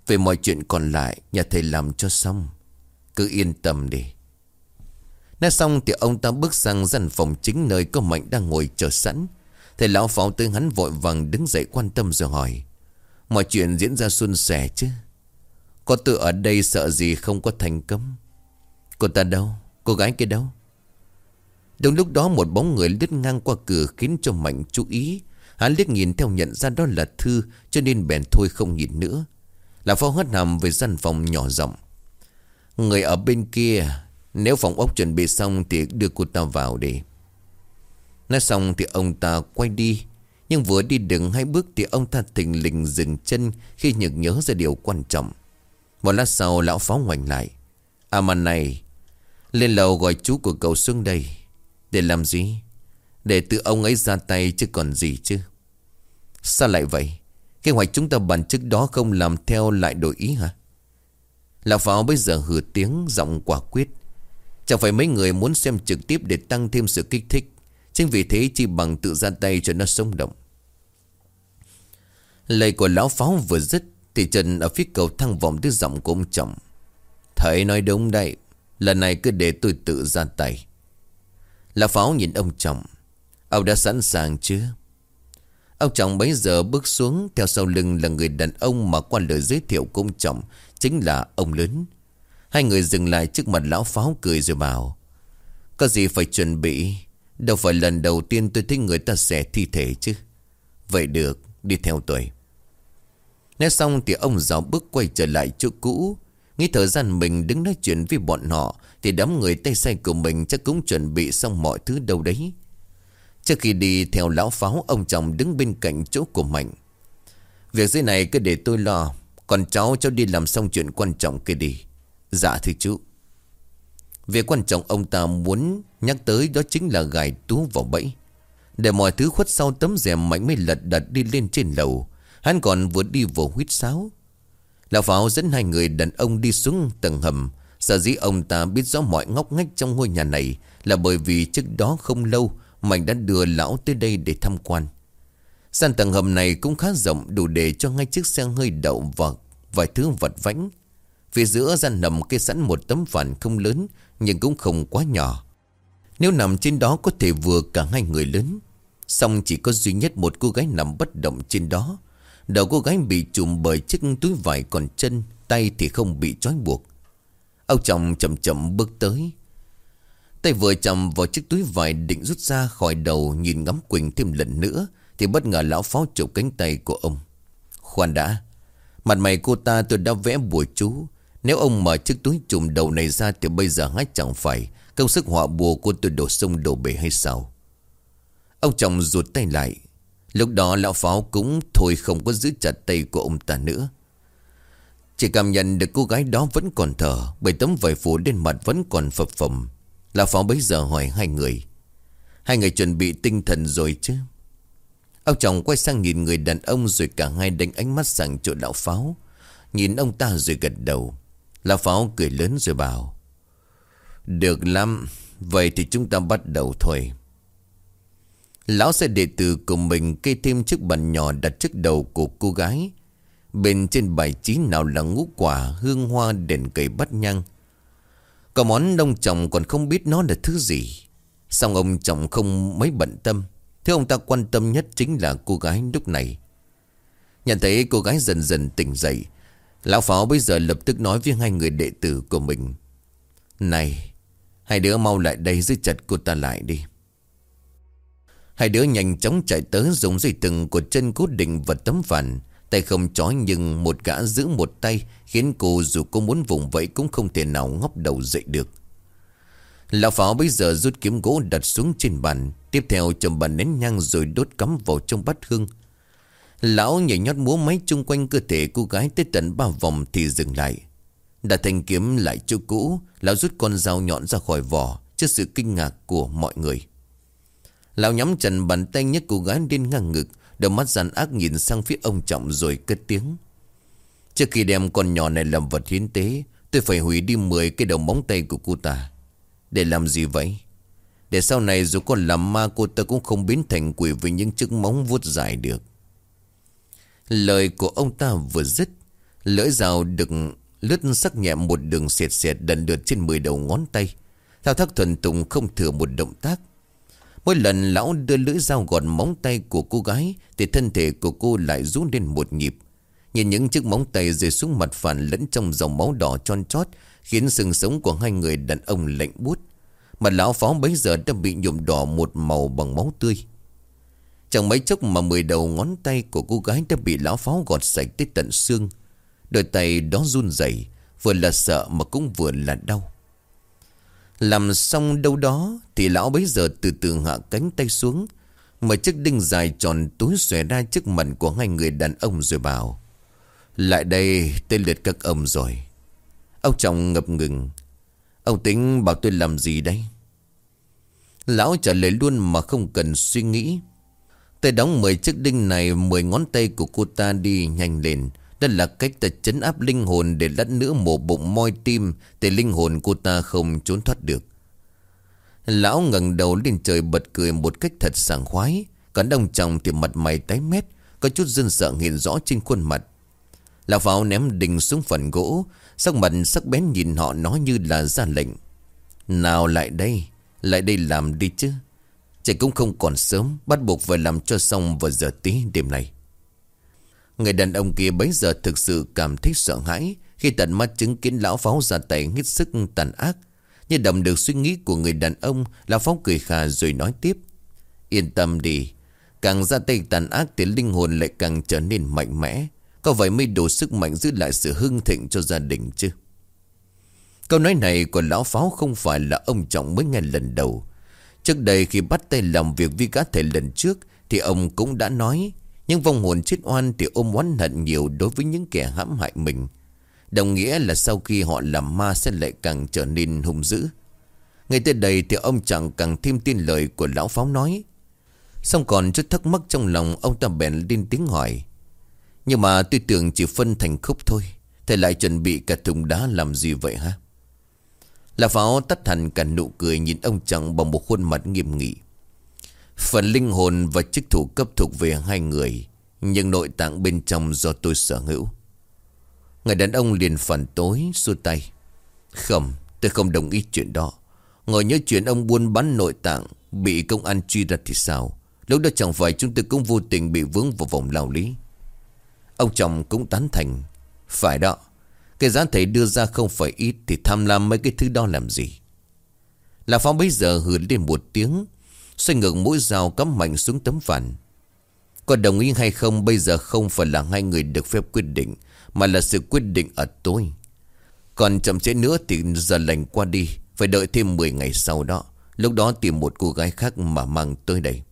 Về mọi chuyện còn lại, Nhà thầy làm cho xong. Cứ yên tâm đi. Nói xong thì ông ta bước sang gian phòng chính Nơi có Mạnh đang ngồi chờ sẵn. Thầy lão pháo tới hắn vội vàng đứng dậy quan tâm rồi hỏi. Mọi chuyện diễn ra suôn sẻ chứ. Có tự ở đây sợ gì không có thành công Cô ta đâu? Cô gái kia đâu? Đúng lúc đó một bóng người lướt ngang qua cửa Khiến cho Mạnh chú ý. Hắn liếc nhìn theo nhận ra đó là Thư, Cho nên bèn thôi không nhìn nữa. Là phó hất nằm về gian phòng nhỏ rộng Người ở bên kia, Nếu phòng ốc chuẩn bị xong Thì đưa cô ta vào đi. Nói xong thì ông ta quay đi. Nhưng vừa đi đừng hai bước Thì ông ta thình lình dừng chân Khi nhực nhớ ra điều quan trọng. Một lát sau, lão phó ngoảnh lại. À mà này, Lên lầu gọi chú của cậu xuống đây. Để làm gì? Để tự ông ấy ra tay chứ còn gì chứ. Sao lại vậy? Kế hoạch chúng ta bàn trước đó không làm theo lại đổi ý hả? Lão Pháo bây giờ hừ tiếng, giọng quả quyết. Chẳng phải mấy người muốn xem trực tiếp để tăng thêm sự kích thích. Chính vì thế chỉ bằng tự ra tay cho nó sống động. Lời của lão pháo vừa dứt, Thì Trần ở phía cầu thang vọng tới giọng của ông chồng. Thầy nói đúng đây Lần này cứ để tôi tự ra tay. Lão pháo nhìn ông chồng. Ông đã sẵn sàng chưa Ông chồng bấy giờ bước xuống, Theo sau lưng là người đàn ông Mà qua lời giới thiệu của ông chồng, Chính là ông lớn. Hai người dừng lại trước mặt lão pháo cười rồi bảo, Có gì phải chuẩn bị? Đâu phải lần đầu tiên tôi thấy người ta xẻ thi thể chứ. Vậy được, Đi theo tôi. Nói xong thì ông giáo bước quay trở lại chỗ cũ. Nghĩ thời gian mình đứng nói chuyện với bọn họ, Thì đám người tay say của mình chắc cũng chuẩn bị xong mọi thứ đâu đấy. Trước khi đi theo lão pháo, Ông chồng đứng bên cạnh chỗ của Mạnh. Việc dưới này cứ để tôi lo, Còn cháu cháu đi làm xong chuyện quan trọng kia đi. Dạ thưa chú. Việc quan trọng ông ta muốn nhắc tới đó chính là gài tú vào bẫy. Để mọi thứ khuất sau, tấm rèm mạnh mới lật đật đi lên trên lầu. Hắn còn vừa đi vừa huyết sáo. Lão Pháo dẫn hai người đàn ông đi xuống tầng hầm. Sở dĩ ông ta biết rõ mọi ngóc ngách trong ngôi nhà này là bởi vì trước đó không lâu, Mạnh đã đưa lão tới đây để tham quan. sàn tầng hầm này cũng khá rộng, đủ để cho ngay chiếc xe hơi đậu và vài thứ vật vãnh. Phía giữa gian nằm kê sẵn một tấm phản không lớn nhưng cũng không quá nhỏ. Nếu nằm trên đó có thể vừa cả hai người lớn. Xong chỉ có duy nhất một cô gái nằm bất động trên đó. Đầu cô gái bị trùm bởi chiếc túi vải còn chân, tay thì không bị trói buộc. Ông chồng chậm chậm bước tới. Tay vừa chầm vào chiếc túi vải định rút ra khỏi đầu nhìn ngắm Quỳnh thêm lần nữa. Thì bất ngờ lão phó chụp cánh tay của ông. Khoan đã. Mặt mày cô ta tôi đã vẽ bùa chú. Nếu ông mở chiếc túi trùm đầu này ra Thì bây giờ hãy chẳng phải Công sức họa bùa của tôi đổ sông đổ bể hay sao? Ông chồng rụt tay lại. Lúc đó lão pháo cũng thôi không có giữ chặt tay của ông ta nữa. Chỉ cảm nhận được cô gái đó vẫn còn thở, Bởi tấm vải phủ lên mặt vẫn còn phập phồng. Lão pháo bấy giờ hỏi hai người. Hai người chuẩn bị tinh thần rồi chứ? Ông chồng quay sang nhìn người đàn ông Rồi cả hai đánh ánh mắt sang chỗ lão pháo. Nhìn ông ta rồi gật đầu. Lão Pháo cười lớn rồi bảo, Được lắm, Vậy thì chúng ta bắt đầu thôi. Lão sẽ đệ tử của mình Cây thêm chiếc bàn nhỏ đặt trước đầu của cô gái. Bên trên bài trí nào là ngũ quả, Hương hoa, đèn cầy bắt nhang. Có món đông chồng còn không biết nó là thứ gì. Xong ông chồng không mấy bận tâm. Thế ông ta quan tâm nhất chính là cô gái lúc này. Nhận thấy cô gái dần dần tỉnh dậy Lão Pháo bây giờ lập tức nói với hai người đệ tử của mình. Này, Hai đứa mau lại đây giữ chặt cô ta lại đi. Hai đứa nhanh chóng chạy tới dùng dây từng của chân cố định vật tấm phản. Tay không chói nhưng một gã giữ một tay Khiến cô dù cô muốn vùng vẫy cũng không thể nào ngóc đầu dậy được. Lão Pháo bây giờ rút kiếm gỗ đặt xuống trên bàn. Tiếp theo chầm bàn nén nhang rồi đốt cắm vào trong bát hương. Lão nhảy nhót múa máy chung quanh cơ thể cô gái tới tận ba vòng thì dừng lại. Đã thanh kiếm lại chỗ cũ, lão rút con dao nhọn ra khỏi vỏ trước sự kinh ngạc của mọi người. Lão nhắm chặt bàn tay nhấc cô gái lên ngang ngực, đôi mắt gian ác nhìn sang phía ông Trọng rồi cất tiếng. Trước khi đem con nhỏ này làm vật hiến tế, tôi phải hủy đi 10 cái đầu móng tay của cô ta. Để làm gì vậy? Để sau này dù con làm ma cô ta cũng không biến thành quỷ với những chiếc móng vuốt dài được. Lời của ông ta vừa dứt, lưỡi dao được lướt sắc nhẹ một đường xẹt xẹt đần lượt trên 10 đầu ngón tay. Thao thác thuần tùng không thừa một động tác. Mỗi lần lão đưa lưỡi dao gọt móng tay của cô gái Thì thân thể của cô lại rút lên một nhịp Nhìn những chiếc móng tay rơi xuống mặt phản lẫn trong dòng máu đỏ tròn chót Khiến sừng sống của hai người đàn ông lạnh bút mặt lão phó bấy giờ đã bị nhuộm đỏ một màu bằng máu tươi Chẳng mấy chốc mà mười đầu ngón tay của cô gái đã bị lão pháo gọt sạch tới tận xương. Đôi tay đó run rẩy, Vừa là sợ mà cũng vừa là đau. Làm xong đâu đó Thì lão bấy giờ từ từ hạ cánh tay xuống, Mở chiếc đinh dài tròn túi xòe ra trước mặt của hai người đàn ông rồi bảo, Lại đây tên liệt các ông rồi. Ông chồng ngập ngừng, Ông tính, bảo tôi làm gì đây Lão trả lời luôn mà không cần suy nghĩ. Tôi đóng 10 chiếc đinh này 10 ngón tay của cô ta đi nhanh lên đó là cách ta chấn áp linh hồn để lát nữa mổ bụng moi tim để linh hồn cô ta không trốn thoát được. Lão ngẩng đầu lên trời bật cười một cách thật sảng khoái. Còn đông chồng thì mặt mày tái mét, có chút dân sợ hiện rõ trên khuôn mặt. Lão pháo ném đình xuống phần gỗ, sắc mặt sắc bén nhìn họ nói như là ra lệnh. Nào lại đây, lại đây làm đi chứ. Trời cũng không còn sớm, bắt buộc phải làm cho xong vào giờ tí đêm nay. Người đàn ông kia bấy giờ thực sự cảm thấy sợ hãi Khi tận mắt chứng kiến lão pháo ra tay hết sức tàn ác. Như đồng được suy nghĩ của người đàn ông Lão pháo cười khà rồi nói tiếp. Yên tâm đi Càng ra tay tàn ác thì linh hồn lại càng trở nên mạnh mẽ. Có vậy mới đủ sức mạnh giữ lại sự hưng thịnh cho gia đình chứ. Câu nói này của lão pháo không phải là ông trọng mới nghe lần đầu. Trước đây khi bắt tay làm việc với cá thể lần trước, Thì ông cũng đã nói nhưng vong hồn chết oan thì ôm oán hận nhiều đối với những kẻ hãm hại mình. Đồng nghĩa là sau khi họ làm ma sẽ lại càng trở nên hung dữ. Ngay tới đây thì ông chẳng càng thêm tin lời của lão pháo nói. Xong còn chút thắc mắc trong lòng, ông ta bèn lên tiếng hỏi. Nhưng mà tôi tưởng chỉ phân thành khúc thôi. Thầy lại chuẩn bị cả thùng đá làm gì vậy hả? Là pháo tắt hẳn cả nụ cười nhìn ông chồng bằng một khuôn mặt nghiêm nghị. Phần linh hồn và chức thủ cấp thuộc về hai người, Nhưng nội tạng bên trong do tôi sở hữu. Người đàn ông liền phản tối, xua tay. Không, tôi không đồng ý chuyện đó. Ngồi nhớ chuyện ông buôn bán nội tạng, Bị công an truy ra thì sao? Lúc đó chẳng phải chúng tôi cũng vô tình bị vướng vào vòng lao lý. Ông chồng cũng tán thành. Phải đó cái giá thầy đưa ra không phải ít Thì tham lam mấy cái thứ đó làm gì? Là phong bây giờ hừ lên một tiếng, Xoay ngược mũi dao cắm mạnh xuống tấm phản Có đồng ý hay không bây giờ không phải là hai người được phép quyết định, Mà là sự quyết định ở tôi. Còn chậm trễ nữa thì giờ lành qua đi, Phải đợi thêm 10 ngày sau đó. Lúc đó tìm một cô gái khác mà mang tới đây.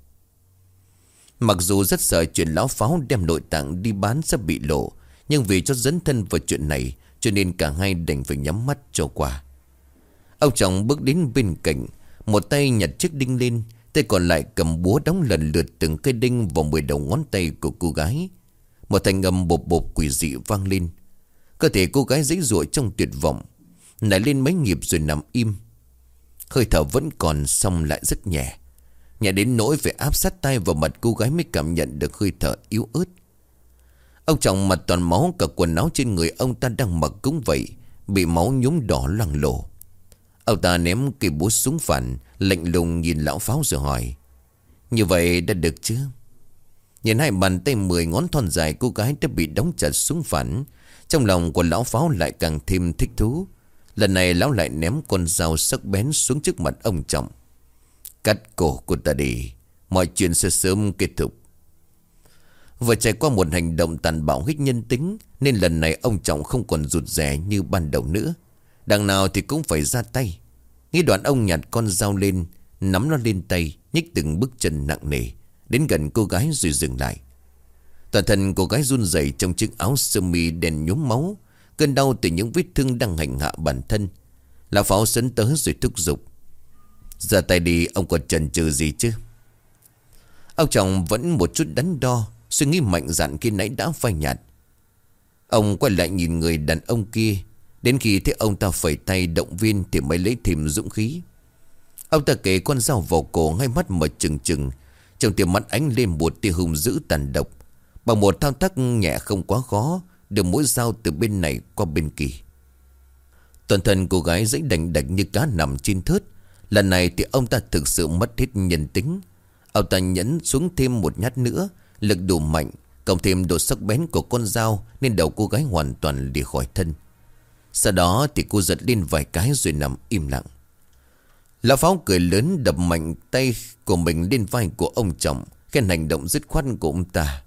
Mặc dù rất sợ chuyện lão pháo đem nội tạng đi bán sẽ bị lộ, Nhưng vì cho dấn thân vào chuyện này cho nên cả hai đành phải nhắm mắt cho qua Ông chồng bước đến bên cạnh, Một tay nhặt chiếc đinh lên, Tay còn lại cầm búa đóng lần lượt từng cây đinh vào mười đầu ngón tay của cô gái. Một thanh âm bột bột quỷ dị vang lên. Cơ thể cô gái dãy ruộng trong tuyệt vọng. Nảy lên mấy nhịp rồi nằm im. Hơi thở vẫn còn xong lại rất nhẹ. Nhẹ đến nỗi phải áp sát tay vào mặt cô gái mới cảm nhận được hơi thở yếu ớt. Ông chồng mặt toàn máu, cả quần áo trên người ông ta đang mặc cũng vậy. Bị máu nhúm đỏ loang lổ. Ông ta ném cây búa súng phản, Lạnh lùng nhìn lão pháo rồi hỏi, Như vậy đã được chưa Nhìn hai bàn tay mười ngón thon dài Cô gái đã bị đóng chặt súng phản, Trong lòng của lão pháo lại càng thêm thích thú Lần này lão lại ném con dao sắc bén xuống trước mặt ông trọng Cắt cổ của ta đi, Mọi chuyện sẽ sớm kết thúc Vừa trải qua một hành động tàn bạo hích nhân tính, Nên lần này ông Trọng không còn rụt rè như ban đầu nữa. Đằng nào thì cũng phải ra tay. Nghĩ đoạn ông nhặt con dao lên, Nắm nó lên tay, Nhích từng bước chân nặng nề, Đến gần cô gái rồi dừng lại. Toàn thân cô gái run rẩy trong chiếc áo sơ mi đèn nhúm máu, Cơn đau từ những vết thương đang hành hạ bản thân. Là Pháo sấn tới rồi thúc giục. Ra tay đi, ông còn chần chừ gì chứ? Ông chồng vẫn một chút đắn đo Suy nghĩ mạnh dạn khi nãy đã phai nhạt. Ông quay lại nhìn người đàn ông kia. Đến khi thấy ông ta phẩy tay động viên Thì mới lấy thêm dũng khí. Ông ta kể con dao vào cổ ngay mắt mở trừng trừng. Trong tiềm mắt ánh lên một tia hùng dữ tàn độc. Bằng một thao tác nhẹ không quá khó Đưa mũi dao từ bên này qua bên kia. Toàn thân cô gái dãy đành đạch như cá nằm trên thớt. Lần này thì ông ta thực sự mất hết nhân tính. Ông ta nhấn xuống thêm một nhát nữa Lực đủ mạnh, Cộng thêm độ sắc bén của con dao Nên đầu cô gái hoàn toàn đi khỏi thân. Sau đó thì cô giật lên vài cái rồi nằm im lặng. Lão Pháo cười lớn đập mạnh tay của mình lên vai của ông chồng Khen hành động dứt khoát của ông ta.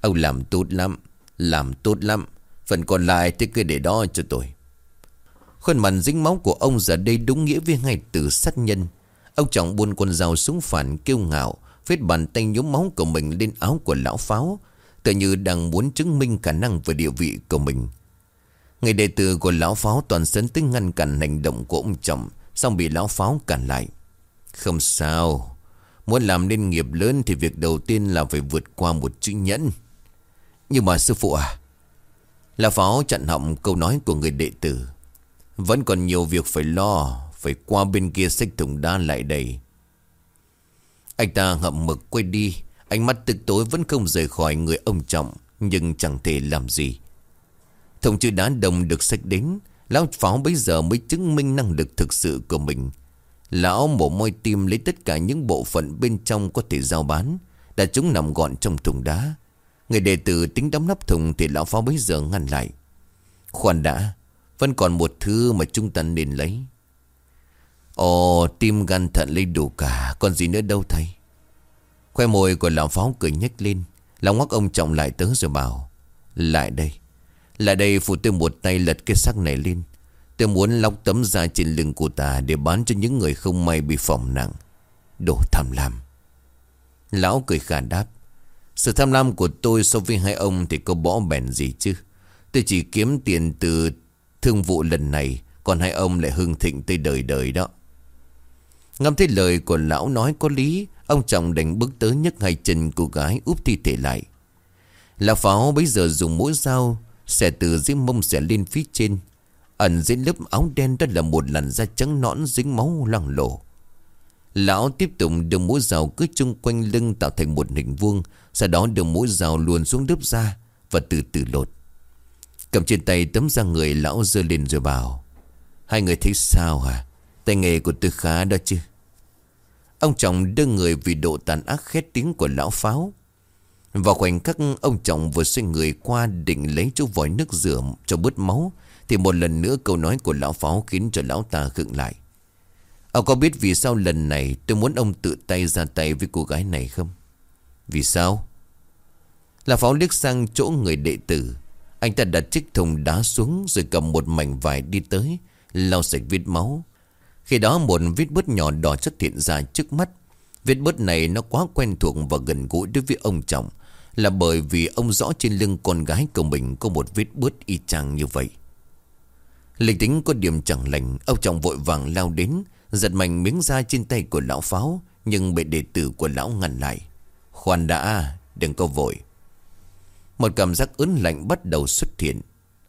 Ông làm tốt lắm, Làm tốt lắm, Phần còn lại thì cứ để đó cho tôi. Khuôn mặt dính máu của ông giờ đây đúng nghĩa với ngay từ sát nhân. Ông chồng buôn con dao xuống phản kêu ngạo Phết bàn tay nhúm máu của mình lên áo của lão pháo Tự như đang muốn chứng minh khả năng và địa vị của mình. Người đệ tử của lão pháo toàn sấn tới ngăn cản hành động của ông chồng Xong bị lão pháo cản lại. Không sao, Muốn làm nên nghiệp lớn thì việc đầu tiên là phải vượt qua một chữ nhẫn. Nhưng mà sư phụ à Lão pháo chặn họng câu nói của người đệ tử. Vẫn còn nhiều việc phải lo, Phải qua bên kia xách thùng đá lại đầy. Anh ta ngậm mực quay đi. Ánh mắt tức tối vẫn không rời khỏi người ông trọng, Nhưng chẳng thể làm gì. Thùng chữ đá đồng được sách đến, Lão pháo bây giờ mới chứng minh năng lực thực sự của mình. Lão mổ môi tim lấy tất cả những bộ phận bên trong có thể giao bán, Đã chúng nằm gọn trong thùng đá. Người đệ tử tính đóng nắp thùng thì lão pháo bây giờ ngăn lại. Khoan đã, Vẫn còn một thứ mà chúng ta nên lấy. Ồ, tim gan thận lấy đủ cả, Còn gì nữa đâu thầy. Khoe môi của lão pháo cười nhếch lên, Lão ngoắc ông trọng lại tới rồi bảo, Lại đây Lại đây phụ tôi một tay lật cái xác này lên. Tôi muốn lóc tấm da trên lưng của ta Để bán cho những người không may bị phỏng nặng. Đồ tham lam. Lão cười khả đáp, Sự tham lam của tôi so với hai ông Thì có bỏ bèn gì chứ? Tôi chỉ kiếm tiền từ thương vụ lần này, Còn hai ông lại hưng thịnh tới đời đời đó ngâm thấy lời của lão nói có lý, Ông chồng đành bước tới nhấc hai chân cô gái úp thi thể lại. Lão pháo bây giờ dùng mũi dao, Xẻ từ dưới mông xẻ lên phía trên. Ẩn dưới lớp áo đen đó là một làn da trắng nõn dính máu loang lổ. Lão tiếp tục đưa mũi dao cứ chung quanh lưng tạo thành một hình vuông, Sau đó đưa mũi dao luồn xuống lớp da Và từ từ lột. Cầm trên tay tấm da người, lão dơ lên rồi bảo, Hai người thấy sao hả? Tay nghề của tôi khá đó chứ. Ông chồng đưa người vì độ tàn ác khét tiếng của lão pháo. Vào khoảnh khắc ông chồng vừa xoay người qua định lấy chỗ vòi nước rửa cho bớt máu, Thì một lần nữa câu nói của lão pháo khiến cho lão ta khựng lại. Ông có biết vì sao lần này tôi muốn ông tự tay ra tay với cô gái này không? Vì sao? Lão pháo liếc sang chỗ người đệ tử. Anh ta đặt chiếc thùng đá xuống rồi cầm một mảnh vải đi tới, Lau sạch vết máu khi đó một vết bớt nhỏ đỏ xuất hiện ra trước mắt. Vết bớt này nó quá quen thuộc và gần gũi đối với ông chồng Là bởi vì ông rõ trên lưng con gái của mình có một vết bớt y chang như vậy. Lịch tính có điểm chẳng lành, Ông chồng vội vàng lao đến, Giật mạnh miếng da trên tay của lão pháo, Nhưng bị đệ tử của lão ngăn lại. Khoan đã, Đừng có vội. Một cảm giác ớn lạnh bắt đầu xuất hiện.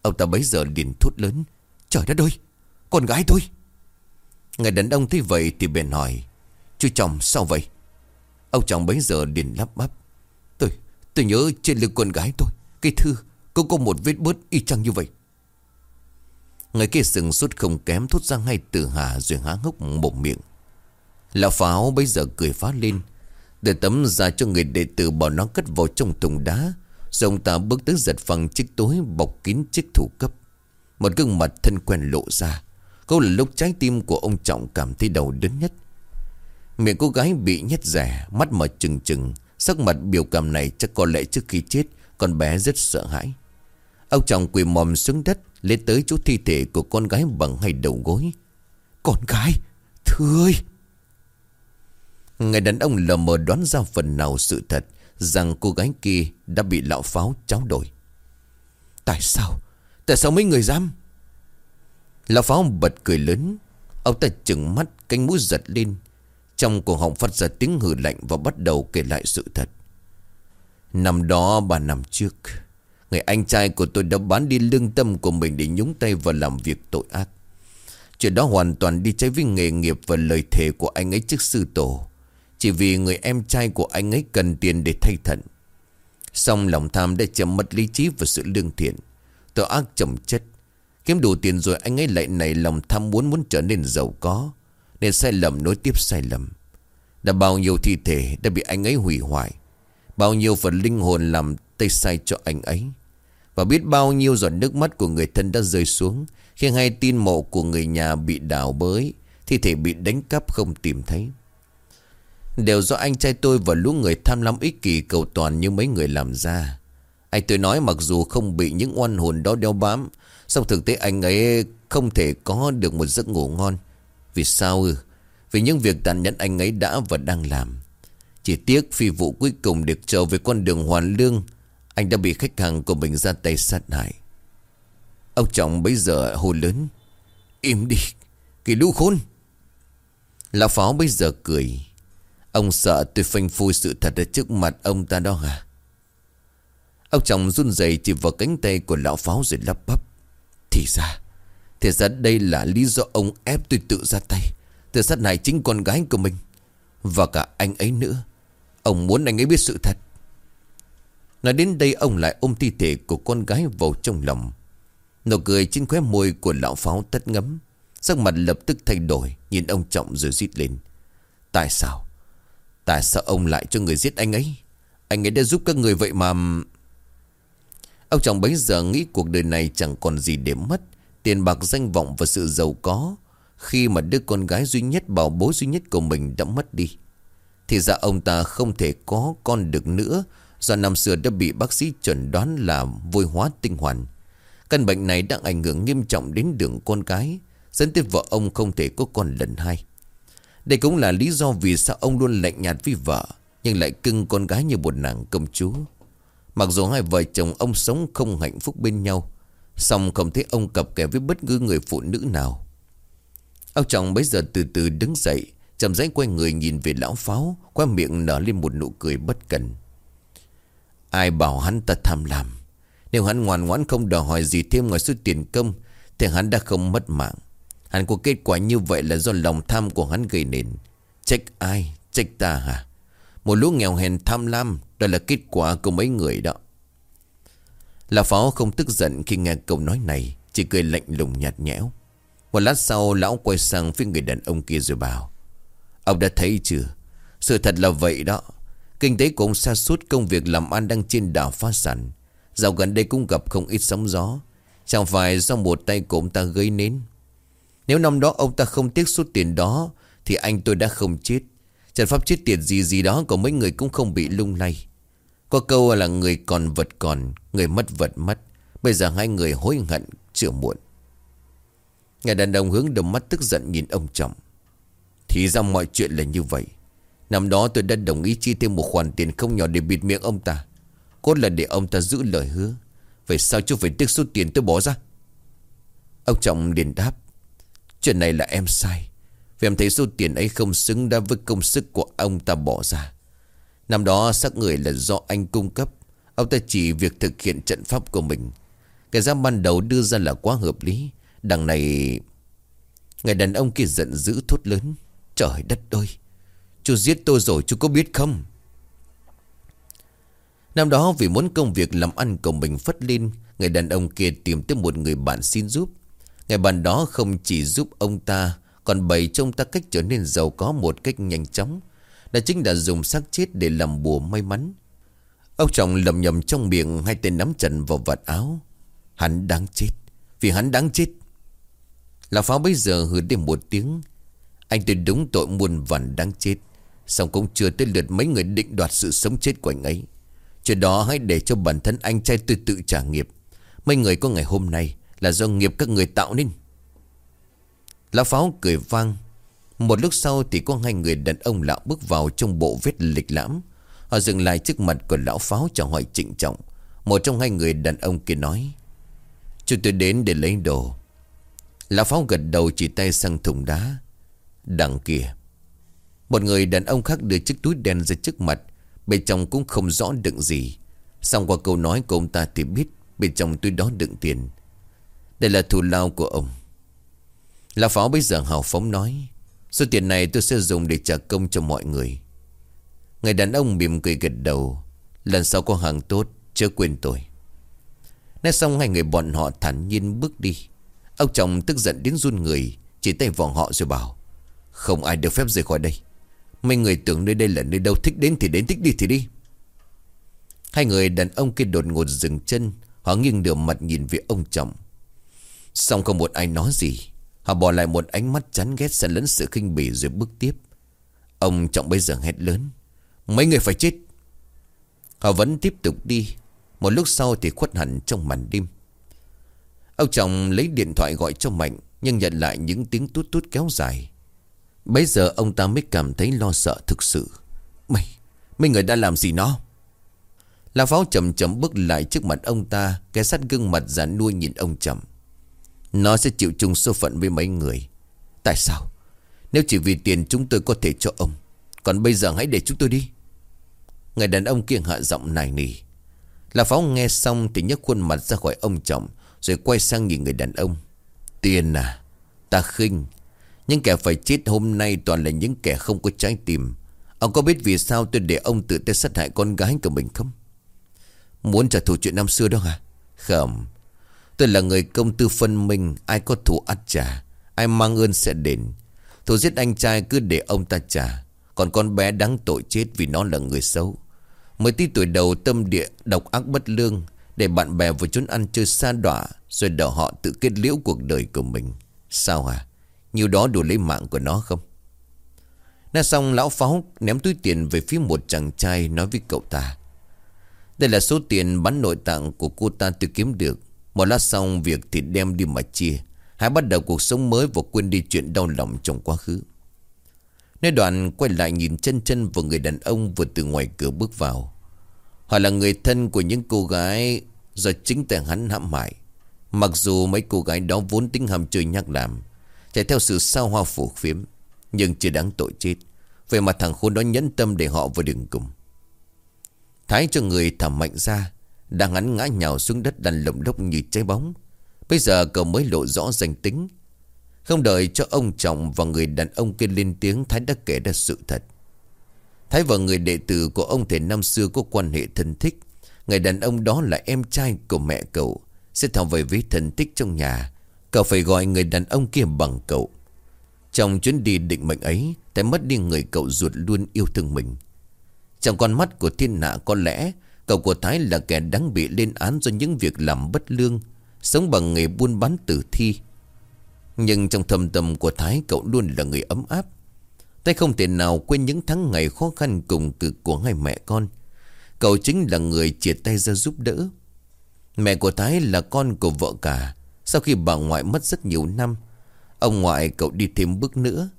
Ông ta bấy giờ liền thốt lớn, Trời đất ơi, Con gái tôi! Người đàn ông thấy vậy thì bèn hỏi Chú chồng sao vậy? Ông chồng bấy giờ liền lắp bắp Tôi, tôi nhớ trên lưng con gái tôi Cái thư cũng có một vết bớt y chang như vậy. Người kia sừng sốt không kém thốt ra ngay từ hà rồi há hốc một miệng. Lão pháo bấy giờ cười phá lên Để tấm ra cho người đệ tử bỏ nó cất vào trong thùng đá Rồi ông ta bước tới giật phăng chiếc túi bọc kín chiếc thủ cấp. Một gương mặt thân quen lộ ra Câu là lúc trái tim của ông Trọng cảm thấy đầu đớn nhất. Miệng cô gái bị nhét rẻ, Mắt mở trừng trừng. Sắc mặt biểu cảm này chắc có lẽ trước khi chết, Con bé rất sợ hãi. Ông Trọng quỳ mòm xuống đất, Lên tới chỗ thi thể của con gái bằng hai đầu gối. Con gái Thưa ơi! Người đàn ông lờ mờ đoán ra phần nào sự thật, Rằng cô gái kia đã bị lão pháo cháu đổi. Tại sao? Tại sao mấy người dám? Lão pháo bật cười lớn. Ông ta chừng mắt, cánh mũi giật lên. Trong cổ họng phát ra tiếng hừ lạnh Và bắt đầu kể lại sự thật. Năm đó, ba năm trước, Người anh trai của tôi đã bán đi lương tâm của mình Để nhúng tay vào làm việc tội ác. Chuyện đó hoàn toàn đi trái với nghề nghiệp Và lời thề của anh ấy trước sư tổ. Chỉ vì người em trai của anh ấy cần tiền để thay thận. Xong lòng tham đã chậm mất lý trí và sự lương thiện. Tội ác chồng chất. Kiếm đủ tiền rồi anh ấy lại nảy lòng tham muốn muốn trở nên giàu có. Nên sai lầm nối tiếp sai lầm. Đã bao nhiêu thi thể đã bị anh ấy hủy hoại. Bao nhiêu phần linh hồn làm tay sai cho anh ấy. Và biết bao nhiêu giọt nước mắt của người thân đã rơi xuống Khi hay tin mộ của người nhà bị đào bới, Thi thể bị đánh cắp không tìm thấy. Đều do anh trai tôi và lũ người tham lam ích kỷ cầu toàn như mấy người làm ra. Anh tôi nói mặc dù không bị những oan hồn đó đeo bám Xong thực tế anh ấy không thể có được một giấc ngủ ngon? Vì sao ư? Vì những việc tàn nhẫn anh ấy đã và đang làm. Chỉ tiếc phi vụ cuối cùng được trở về con đường hoàn lương, Anh đã bị khách hàng của mình ra tay sát hại. Ông chồng bây giờ hô lớn, Im đi Kỳ lũ khôn Lão pháo bây giờ cười, Ông sợ tôi phanh phui sự thật ở trước mặt ông ta đó à Ông chồng run rẩy chỉ vào cánh tay của lão pháo rồi lắp bắp thì ra Thì ra đây là lý do ông ép tôi tự ra tay. Từ sát hại chính con gái của mình. Và cả anh ấy nữa. Ông muốn anh ấy biết sự thật. Nói đến đây ông lại ôm thi thể của con gái vào trong lòng. Nụ cười trên khóe môi của lão pháo tất ngấm. Sắc mặt lập tức thay đổi, Nhìn ông Trọng rồi rít lên. Tại sao? Tại sao ông lại cho người giết anh ấy? Anh ấy đã giúp các người vậy mà Ông chồng bấy giờ nghĩ cuộc đời này chẳng còn gì để mất. Tiền bạc, danh vọng và sự giàu có. Khi mà đứa con gái duy nhất, bảo bố duy nhất của mình đã mất đi. Thì ra ông ta không thể có con được nữa, Do năm xưa đã bị bác sĩ chuẩn đoán là vôi hóa tinh hoàn. Căn bệnh này đang ảnh hưởng nghiêm trọng đến đường con cái, Dẫn tới vợ ông không thể có con lần hai. Đây cũng là lý do vì sao ông luôn lạnh nhạt với vợ, Nhưng lại cưng con gái như một nàng công chúa. Mặc dù hai vợ chồng ông sống không hạnh phúc bên nhau Xong không thấy ông cập kè với bất cứ người phụ nữ nào. Ông chồng bây giờ từ từ đứng dậy Chầm rãi quay người nhìn về lão pháo Qua miệng nở lên một nụ cười bất cần. Ai bảo hắn ta tham lam? Nếu hắn ngoan ngoãn không đòi hỏi gì thêm ngoài số tiền công, Thì hắn đã không mất mạng. Hắn có kết quả như vậy là do lòng tham của hắn gây nên. Trách ai? Trách ta hả? Một lũ nghèo hèn tham lam đó là kết quả của mấy người đó. Lão Pháo không tức giận khi nghe câu nói này, Chỉ cười lạnh lùng nhạt nhẽo. Một lát sau, lão quay sang phía người đàn ông kia rồi bảo, Ông đã thấy chưa? Sự thật là vậy đó. Kinh tế của ông xa suốt công việc làm ăn đang trên đảo phá sản. Dạo gần đây cũng gặp không ít sóng gió. Chẳng phải do một tay của ông ta gây nến. Nếu năm đó ông ta không tiếc số tiền đó, Thì anh tôi đã không chết. Trần pháp chết tiệt gì gì đó của mấy người cũng không bị lung lay có câu là người còn vật còn, Người mất vật mất. Bây giờ hai người hối hận chưa muộn. Người đàn ông hướng đồng mắt tức giận nhìn ông chồng. Thì ra mọi chuyện là như vậy. Năm đó tôi đã đồng ý chi thêm một khoản tiền không nhỏ để bịt miệng ông ta. Cốt là để ông ta giữ lời hứa. Vậy sao chú phải tiếc số tiền tôi bỏ ra? Ông Trọng liền đáp. Chuyện này là em sai. Vì em thấy số tiền ấy không xứng đáng với công sức của ông ta bỏ ra. Năm đó xác người là do anh cung cấp. Ông ta chỉ việc thực hiện trận pháp của mình. Cái giá ban đầu đưa ra là quá hợp lý. Đằng này, Người đàn ông kia giận dữ thốt lớn. Trời đất ơi! Chú giết tôi rồi, chú có biết không? Năm đó vì muốn công việc làm ăn của mình phất lên, Người đàn ông kia tìm tới một người bạn xin giúp. Người bạn đó không chỉ giúp ông ta, Còn bày cho ông ta cách trở nên giàu có một cách nhanh chóng đã chính là dùng xác chết để làm bùa may mắn. Ông chồng lầm nhầm trong miệng Hai tên nắm trần vào vạt áo. Hắn đáng chết. Vì hắn đáng chết. Lão pháo bây giờ hứa đêm một tiếng. Anh tôi đúng tội muôn vàn đáng chết. Xong cũng chưa tới lượt mấy người định đoạt sự sống chết của anh ấy. Chuyện đó hãy để cho bản thân anh trai tôi tự trả nghiệp. Mấy người có ngày hôm nay Là do nghiệp các người tạo nên. Lão pháo cười vang một lúc sau thì có hai người đàn ông lão bước vào trong bộ vết lịch lãm. Họ dừng lại trước mặt của lão pháo cho hỏi trịnh trọng. Một trong hai người đàn ông kia nói Chúng tôi đến để lấy đồ. Lão pháo gật đầu chỉ tay sang thùng đá. Đằng kia, Một người đàn ông khác đưa chiếc túi đen ra trước mặt. Bên trong cũng không rõ đựng gì. Xong qua câu nói của ông ta thì biết Bên trong túi đó đựng tiền. Đây là thù lao của ông. Lão pháo bây giờ hào phóng nói Số tiền này tôi sẽ dùng để trả công cho mọi người. Người đàn ông mỉm cười gật đầu. Lần sau có hàng tốt, Chớ quên tôi. Nói xong hai người bọn họ thản nhiên bước đi. Ông chồng tức giận đến run người, Chỉ tay vào họ rồi bảo, Không ai được phép rời khỏi đây. Mấy người tưởng nơi đây là nơi đâu thích đến thì đến, thích đi thì đi. Hai người đàn ông kia đột ngột dừng chân, Họ nghiêng đường mặt nhìn về ông chồng. Xong không một ai nói gì. Họ bỏ lại một ánh mắt chán ghét Xen lẫn sự khinh bỉ rồi bước tiếp. Ông trọng bây giờ hét lớn Mấy người phải chết. Họ vẫn tiếp tục đi. Một lúc sau thì khuất hẳn trong màn đêm. Ông chồng lấy điện thoại gọi cho Mạnh Nhưng nhận lại những tiếng tút tút kéo dài. Bây giờ ông ta mới cảm thấy lo sợ thực sự. Mày, mấy người đã làm gì nó? Là pháo chậm chậm bước lại trước mặt ông ta Cái sát gương mặt giả nuôi nhìn ông chậm nó sẽ chịu chung số phận với mấy người. Tại sao? Nếu chỉ vì tiền chúng tôi có thể cho ông, Còn bây giờ hãy để chúng tôi đi. Người đàn ông kia hạ giọng nài nỉ. Là pháo nghe xong thì nhấc khuôn mặt ra khỏi ông chồng, Rồi quay sang nhìn người đàn ông. Tiền à Ta khinh. Những kẻ phải chết hôm nay toàn là những kẻ không có trái tim. Ông có biết vì sao tôi để ông tự tay sát hại con gái của mình không? Muốn trả thù chuyện năm xưa đó hả? Không. Tôi là người công tư phân minh, Ai có thù ắt trả Ai mang ơn sẽ đền. Thù giết anh trai cứ để ông ta trả. Còn con bé đáng tội chết vì nó là người xấu. Mới tí tuổi đầu tâm địa độc ác bất lương, Để bạn bè vừa trốn ăn chơi xa đọa, Rồi đỡ họ tự kết liễu cuộc đời của mình. Sao hả? Nhiều đó đủ lấy mạng của nó không? Nói xong, lão pháo ném túi tiền về phía một chàng trai nói với cậu ta. Đây là số tiền bán nội tạng của cô ta tôi kiếm được. Một lát xong việc thì đem đi mà chia. Hãy bắt đầu cuộc sống mới và quên đi chuyện đau lòng trong quá khứ. Nơi đoạn quay lại nhìn chân chân và người đàn ông vừa từ ngoài cửa bước vào. Họ là người thân của những cô gái do chính tay hắn hãm hại. Mặc dù mấy cô gái đó vốn tính hàm chơi nhắc làm, Chạy theo sự sao hoa phủ phiếm, Nhưng chưa đáng tội chết. Về mặt thằng khốn đó nhẫn tâm để họ vào đường cùng. Thái cho người thảm mạnh ra đang hắn ngã nhào xuống đất đàn lồng lốc như cháy bóng. Bây giờ cậu mới lộ rõ danh tính. Không đợi cho ông chồng và người đàn ông kia lên tiếng, Thái đã kể ra sự thật. Thái và người đệ tử của ông thể năm xưa có quan hệ thân thích. Người đàn ông đó là em trai của mẹ cậu. Sẽ thảo về với thân thích trong nhà. Cậu phải gọi người đàn ông kia bằng cậu. Trong chuyến đi định mệnh ấy, Thái mất đi người cậu ruột luôn yêu thương mình. Trong con mắt của thiên hạ có lẽ Cậu của Thái là kẻ đáng bị lên án Do những việc làm bất lương, Sống bằng nghề buôn bán tử thi. Nhưng trong thầm tâm của Thái, Cậu luôn là người ấm áp. Thái không thể nào quên những tháng ngày khó khăn Cùng cực của hai mẹ con. Cậu chính là người chia tay ra giúp đỡ. Mẹ của Thái là con của vợ cả. Sau khi bà ngoại mất rất nhiều năm, Ông ngoại cậu đi thêm bước nữa.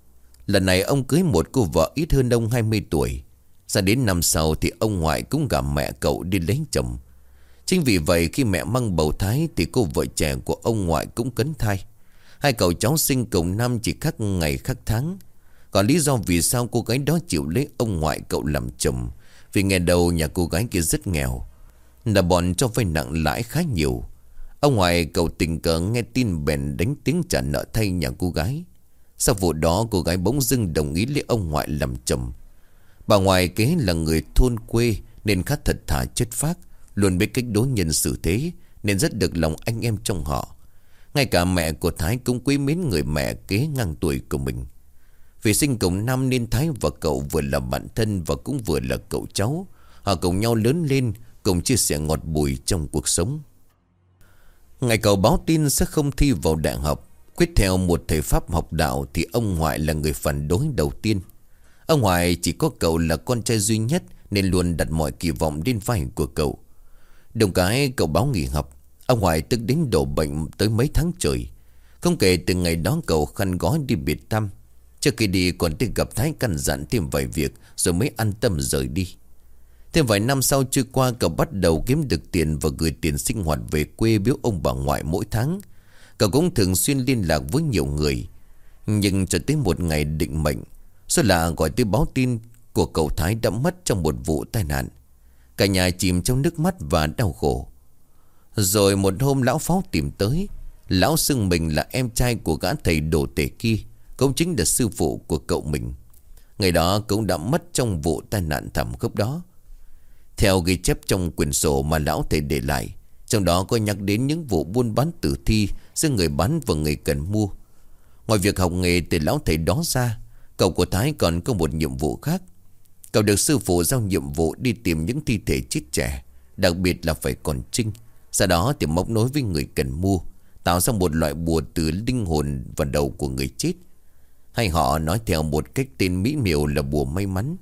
Lần này ông cưới một cô vợ ít hơn ông 20 tuổi. Ra đến năm sau thì ông ngoại cũng gặp mẹ cậu đi lấy chồng. Chính vì vậy khi mẹ mang bầu thái Thì cô vợ trẻ của ông ngoại cũng cấn thai. Hai cậu cháu sinh cùng năm chỉ khác ngày khác tháng. Còn lý do vì sao cô gái đó chịu lấy ông ngoại cậu làm chồng? Vì ngày đầu nhà cô gái kia rất nghèo, Là bọn cho vay nặng lãi khá nhiều. Ông ngoại cậu tình cờ nghe tin bèn đánh tiếng trả nợ thay nhà cô gái. Sau vụ đó, cô gái bỗng dưng đồng ý lấy ông ngoại làm chồng. Bà ngoại kế là người thôn quê nên khá thật thà chất phác, luôn biết cách đối nhân xử thế nên rất được lòng anh em trong họ. Ngay cả mẹ của Thái cũng quý mến người mẹ kế ngang tuổi của mình. Vì sinh cùng năm nên Thái và cậu vừa là bạn thân và cũng vừa là cậu cháu. Họ cùng nhau lớn lên, cùng chia sẻ ngọt bùi trong cuộc sống. Ngày cậu báo tin sẽ không thi vào đại học Quyết theo một thầy Pháp học đạo Thì ông ngoại là người phản đối đầu tiên Ông ngoại chỉ có cậu là con trai duy nhất Nên luôn đặt mọi kỳ vọng lên vai của cậu Đồng cái cậu báo nghỉ học Ông ngoại tức đến đổ bệnh tới mấy tháng trời Không kể từ ngày đó cậu khăn gói đi biệt thăm Trước khi đi còn đi gặp Thái căn dặn thêm vài việc Rồi mới an tâm rời đi Thêm vài năm sau trôi qua cậu bắt đầu kiếm được tiền và gửi tiền sinh hoạt về quê biếu ông bà ngoại mỗi tháng. Cậu cũng thường xuyên liên lạc với nhiều người. Nhưng cho tới một ngày định mệnh, số lạ gọi tới báo tin của cậu Thái đã mất trong một vụ tai nạn. Cả nhà chìm trong nước mắt và đau khổ. Rồi một hôm lão pháo tìm tới, lão xưng mình là em trai của gã thầy đồ tể kia, cũng chính là sư phụ của cậu mình. Ngày đó cũng đã mất trong vụ tai nạn thảm khốc đó. Theo ghi chép trong quyển sổ mà lão thầy để lại Trong đó có nhắc đến những vụ buôn bán tử thi Giữa người bán và người cần mua Ngoài việc học nghề từ lão thầy đó ra Cậu của Thái còn có một nhiệm vụ khác Cậu được sư phụ giao nhiệm vụ đi tìm những thi thể chết trẻ, Đặc biệt là phải còn trinh Sau đó tìm móc nối với người cần mua, Tạo ra một loại bùa từ linh hồn và đầu của người chết Hay họ nói theo một cách tên mỹ miều là bùa may mắn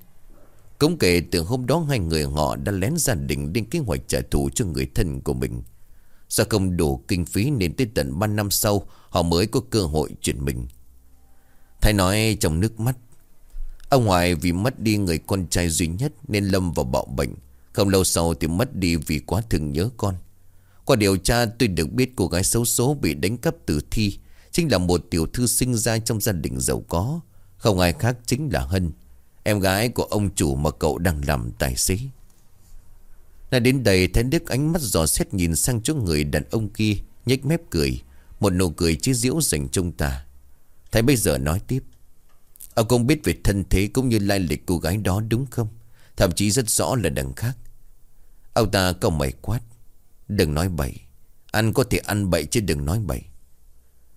cũng kể từ hôm đó hai người họ đã lén gia đình lên kế hoạch trả thù cho người thân của mình. Do không đủ kinh phí nên tới tận 3 năm sau, họ mới có cơ hội chuyển mình. Thái nói trong nước mắt. Ông ngoại vì mất đi người con trai duy nhất nên lâm vào bạo bệnh. Không lâu sau thì mất đi vì quá thương nhớ con. Qua điều tra tôi được biết cô gái xấu số bị đánh cắp tử thi. Chính là một tiểu thư sinh ra trong gia đình giàu có. Không ai khác chính là Hân. Em gái của ông chủ mà cậu đang làm tài xế Nói đến đây Thấy Đức ánh mắt dò xét nhìn sang chỗ người đàn ông kia, nhếch mép cười, Một nụ cười chứ diễu dành trong ta Thấy bây giờ nói tiếp. Ông cũng biết về thân thế cũng như lai lịch cô gái đó đúng không? Thậm chí rất rõ là đằng khác. Ông ta câu mày quát. Đừng nói bậy. Ăn có thể ăn bậy chứ đừng nói bậy.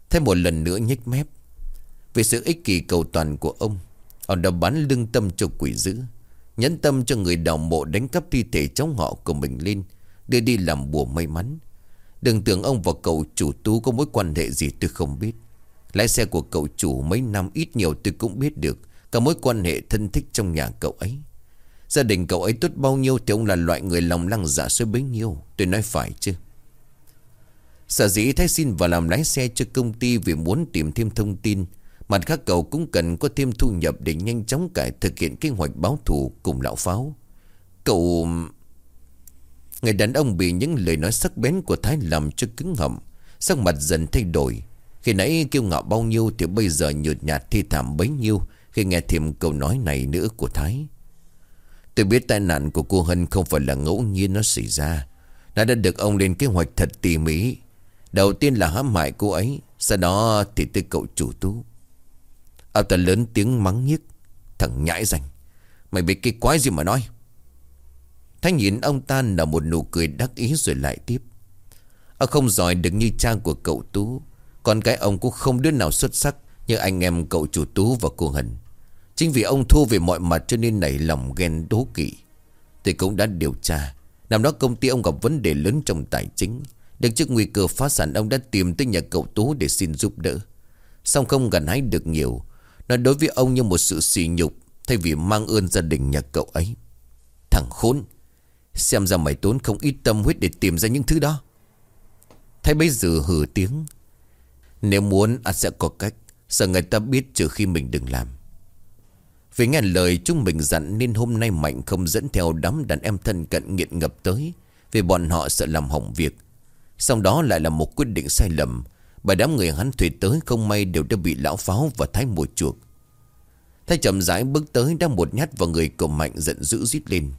Thêm một lần nữa nhếch mép. Vì sự ích kỷ cầu toàn của ông Ông đã bán lương tâm cho quỷ dữ Nhấn tâm cho người đào mộ đánh cắp thi thể cháu họ của mình lên, Đưa đi làm bùa may mắn. Đừng tưởng ông và cậu chủ tú có mối quan hệ gì tôi không biết. Lái xe của cậu chủ mấy năm ít nhiều tôi cũng biết được, Cả mối quan hệ thân thích trong nhà cậu ấy Gia đình cậu ấy tốt bao nhiêu Thì ông là loại người lòng lăng dạ giả sơ bấy nhiêu, Tôi nói phải chứ Sở dĩ thay xin vào làm lái xe cho công ty Vì muốn tìm thêm thông tin Mặt khác, cậu cũng cần có thêm thu nhập để nhanh chóng cải thực hiện kế hoạch báo thù cùng lão pháo. Cậu... Người đàn ông bị những lời nói sắc bén của Thái làm cho cứng họng. Sắc mặt dần thay đổi. Khi nãy kêu ngạo bao nhiêu thì bây giờ nhột nhạt thi thảm bấy nhiêu, khi nghe thêm câu nói này nữa của Thái. Tôi biết tai nạn của cô Hân không phải là ngẫu nhiên nó xảy ra. Nó đã được ông lên kế hoạch thật tỉ mỉ. Đầu tiên là hãm hại cô ấy. Sau đó thì tới cậu chủ tú. Ông ta lớn tiếng mắng nhiếc, Thằng nhãi rành Mày biết cái quái gì mà nói thái nhìn ông ta là một nụ cười đắc ý rồi lại tiếp Ông không giỏi được như cha của cậu Tú con cái ông cũng không đứa nào xuất sắc Như anh em cậu chủ Tú và cô Hân. Chính vì ông thua về mọi mặt cho nên nảy lòng ghen đố kỵ. Tôi cũng đã điều tra, Năm đó công ty ông gặp vấn đề lớn trong tài chính. Đứng trước nguy cơ phá sản, ông đã tìm tới nhà cậu Tú để xin giúp đỡ. Xong không gần hái được nhiều, nó đối với ông như một sự sỉ nhục Thay vì mang ơn gia đình nhà cậu ấy. Thằng khốn, Xem ra mày tốn không ít tâm huyết để tìm ra những thứ đó. Thấy bây giờ hử tiếng nếu muốn ắt sẽ có cách. Sợ người ta biết trừ khi mình đừng làm. Vì nghe lời chúng mình dặn Nên hôm nay Mạnh không dẫn theo đám đàn em thân cận nghiện ngập tới, Vì bọn họ sợ làm hỏng việc. Xong đó lại là một quyết định sai lầm. Bởi đám người hắn thuê tới không may đều đã bị lão pháo và thái mùa chuộc. Thái chậm rãi bước tới đang một nhát vào người cậu Mạnh giận dữ rít lên.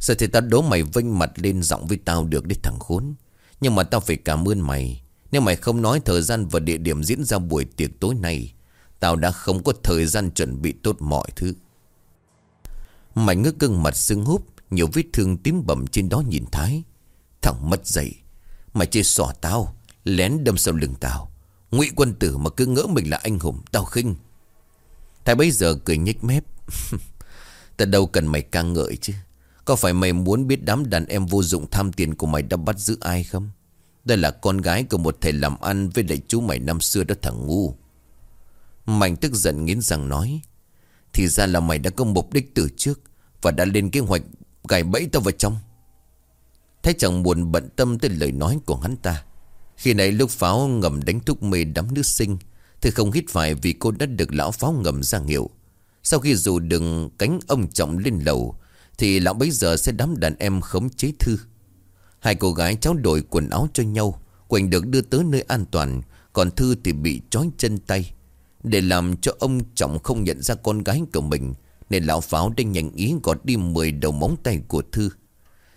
Giờ thì tao đố mày vinh mặt lên giọng với tao được đi thằng khốn. Nhưng mà tao phải cảm ơn mày. Nếu mày không nói thời gian và địa điểm diễn ra buổi tiệc tối nay, Tao đã không có thời gian chuẩn bị tốt mọi thứ. Mày ngước gương mặt sưng húp, Nhiều vết thương tím bầm trên đó nhìn Thái. Thằng mất dậy, Mày chơi xỏ tao, Lén đâm sau lưng tao. Ngụy quân tử mà cứ ngỡ mình là anh hùng, Tao khinh. Thái bây giờ cười nhếch mép. Ta đâu cần mày ca ngợi chứ? Có phải mày muốn biết đám đàn em vô dụng tham tiền của mày đã bắt giữ ai không? Đây là con gái của một thầy làm ăn Với đại chú mày năm xưa đó thằng ngu. Mạnh tức giận nghiến rằng nói, Thì ra là mày đã có mục đích từ trước Và đã lên kế hoạch gài bẫy tao vào trong. Thấy chẳng buồn bận tâm tới lời nói của hắn ta, khi nãy lúc pháo ngầm đánh thúc mê đắm nước sinh, Thì không hít phải vì cô đã được lão pháo ngầm ra hiệu. Sau khi dù đừng cánh ông trọng lên lầu, Thì lão bấy giờ sẽ đám đàn em khống chế Thư. Hai cô gái cháu đổi quần áo cho nhau, Quỳnh được đưa tới nơi an toàn, Còn Thư thì bị trói chân tay. Để làm cho ông Trọng không nhận ra con gái của mình, Nên lão pháo đã nhanh ý gọt đi 10 đầu móng tay của Thư.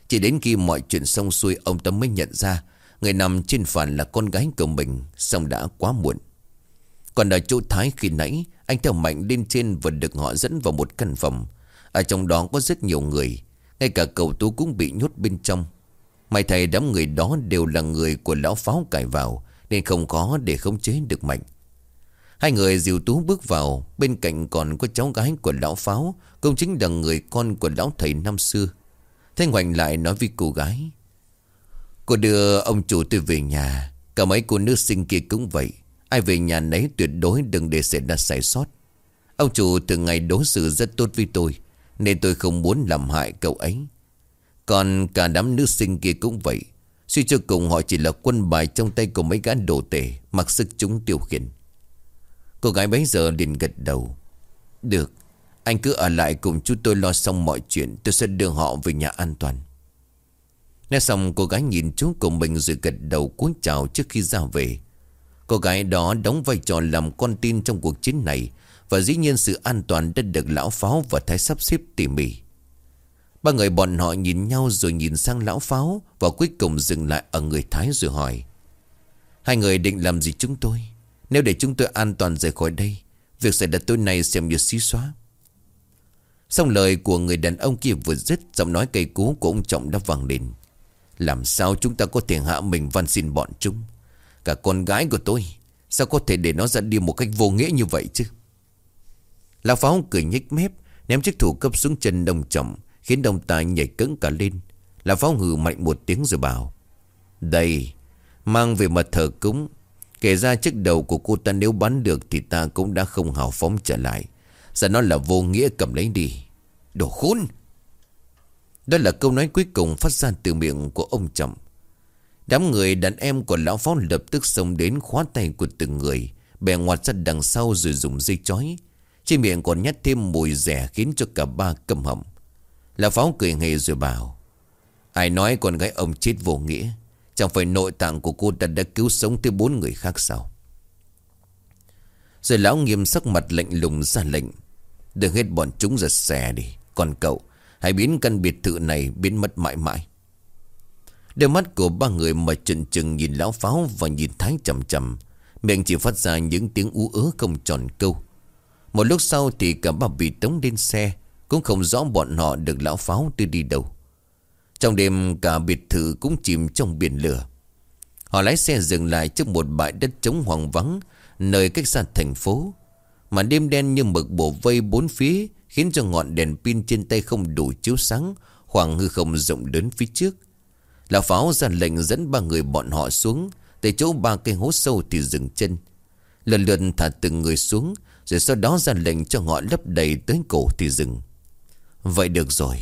Chỉ đến khi mọi chuyện xong xuôi, Ông ta mới nhận ra Người nằm trên phản là con gái của mình, Xong đã quá muộn. Còn ở chỗ Thái khi nãy, Anh theo mạnh lên trên và được họ dẫn vào một căn phòng. Ở trong đó có rất nhiều người, Ngay cả cầu tú cũng bị nhốt bên trong. May thầy đám người đó đều là người của lão pháo cải vào, Nên không có để khống chế được mạnh. Hai người diều tú bước vào, Bên cạnh còn có cháu gái của lão pháo, Cũng chính là người con của lão thầy năm xưa. Thanh Hoành lại nói với cô gái, Cô đưa ông chủ tôi về nhà, Cả mấy cô nữ sinh kia cũng vậy. Ai về nhà nấy tuyệt đối đừng để xảy ra sai sót. Ông chủ từ ngày đối xử rất tốt với tôi, Nên tôi không muốn làm hại cậu ấy. Còn cả đám nữ sinh kia cũng vậy Suy cho cùng họ chỉ là quân bài trong tay của mấy gã đồ tể, Mặc sức chúng tiêu khiển Cô gái bấy giờ liền gật đầu Được, Anh cứ ở lại cùng chú tôi lo xong mọi chuyện, Tôi sẽ đưa họ về nhà an toàn Nghe xong, cô gái nhìn chú của mình rồi gật đầu cúi chào trước khi ra về. Cô gái đó đóng vai trò làm con tin trong cuộc chiến này và dĩ nhiên sự an toàn đã được lão pháo và thái sắp xếp tỉ mỉ. Ba người bọn họ nhìn nhau rồi nhìn sang lão pháo và cuối cùng dừng lại ở người Thái rồi hỏi. Hai người định làm gì chúng tôi? Nếu để chúng tôi an toàn rời khỏi đây, việc xảy ra tối nay xem như xí xóa. Xong lời của người đàn ông kia vừa dứt, giọng nói cây cú của ông Trọng đã vang lên. Làm sao chúng ta có thể hạ mình van xin bọn chúng Cả con gái của tôi Sao có thể để nó ra đi một cách vô nghĩa như vậy chứ Lão pháo cười nhếch mép Ném chiếc thủ cấp xuống chân đồng trọng Khiến đồng tài nhảy cứng cả lên Lão pháo hừ mạnh một tiếng rồi bảo Đây Mang về mật thờ cúng Kể ra chiếc đầu của cô ta nếu bắn được Thì ta cũng đã không hào phóng trở lại Giờ nó là vô nghĩa cầm lấy đi Đồ khốn đó là câu nói cuối cùng phát ra từ miệng của ông Trọng. Đám người đàn em của lão pháo lập tức xông đến khóa tay của từng người, bè ngoặt ra đằng sau rồi dùng dây chói. Trên miệng còn nhét thêm mùi rẻ khiến cho cả ba cầm họng. Lão pháo cười hề rồi bảo. Ai nói con gái ông chết vô nghĩa. Chẳng phải nội tạng của cô ta đã cứu sống tới bốn người khác sao. Rồi lão nghiêm sắc mặt lạnh lùng ra lệnh. Đừng hết bọn chúng ra xẻ đi. Còn cậu, Hãy biến căn biệt thự này biến mất mãi mãi Đôi mắt của ba người mà trần trừng nhìn lão pháo và nhìn thái chầm chầm, Miệng chỉ phát ra những tiếng ú ớ không tròn câu Một lúc sau thì cả ba bị tống lên xe cũng không rõ bọn họ được lão pháo đưa đi đâu. Trong đêm, cả biệt thự cũng chìm trong biển lửa. Họ lái xe dừng lại trước một bãi đất trống hoang vắng Nơi cách xa thành phố. Mà đêm đen như mực bổ vây bốn phía Khiến cho ngọn đèn pin trên tay không đủ chiếu sáng Khoảng hư không rộng đến phía trước. Lão pháo ra lệnh dẫn ba người bọn họ xuống, Tại chỗ ba cây hố sâu thì dừng chân. Lần lượt thả từng người xuống, Rồi sau đó ra lệnh cho họ lấp đầy tới cổ thì dừng. Vậy được rồi.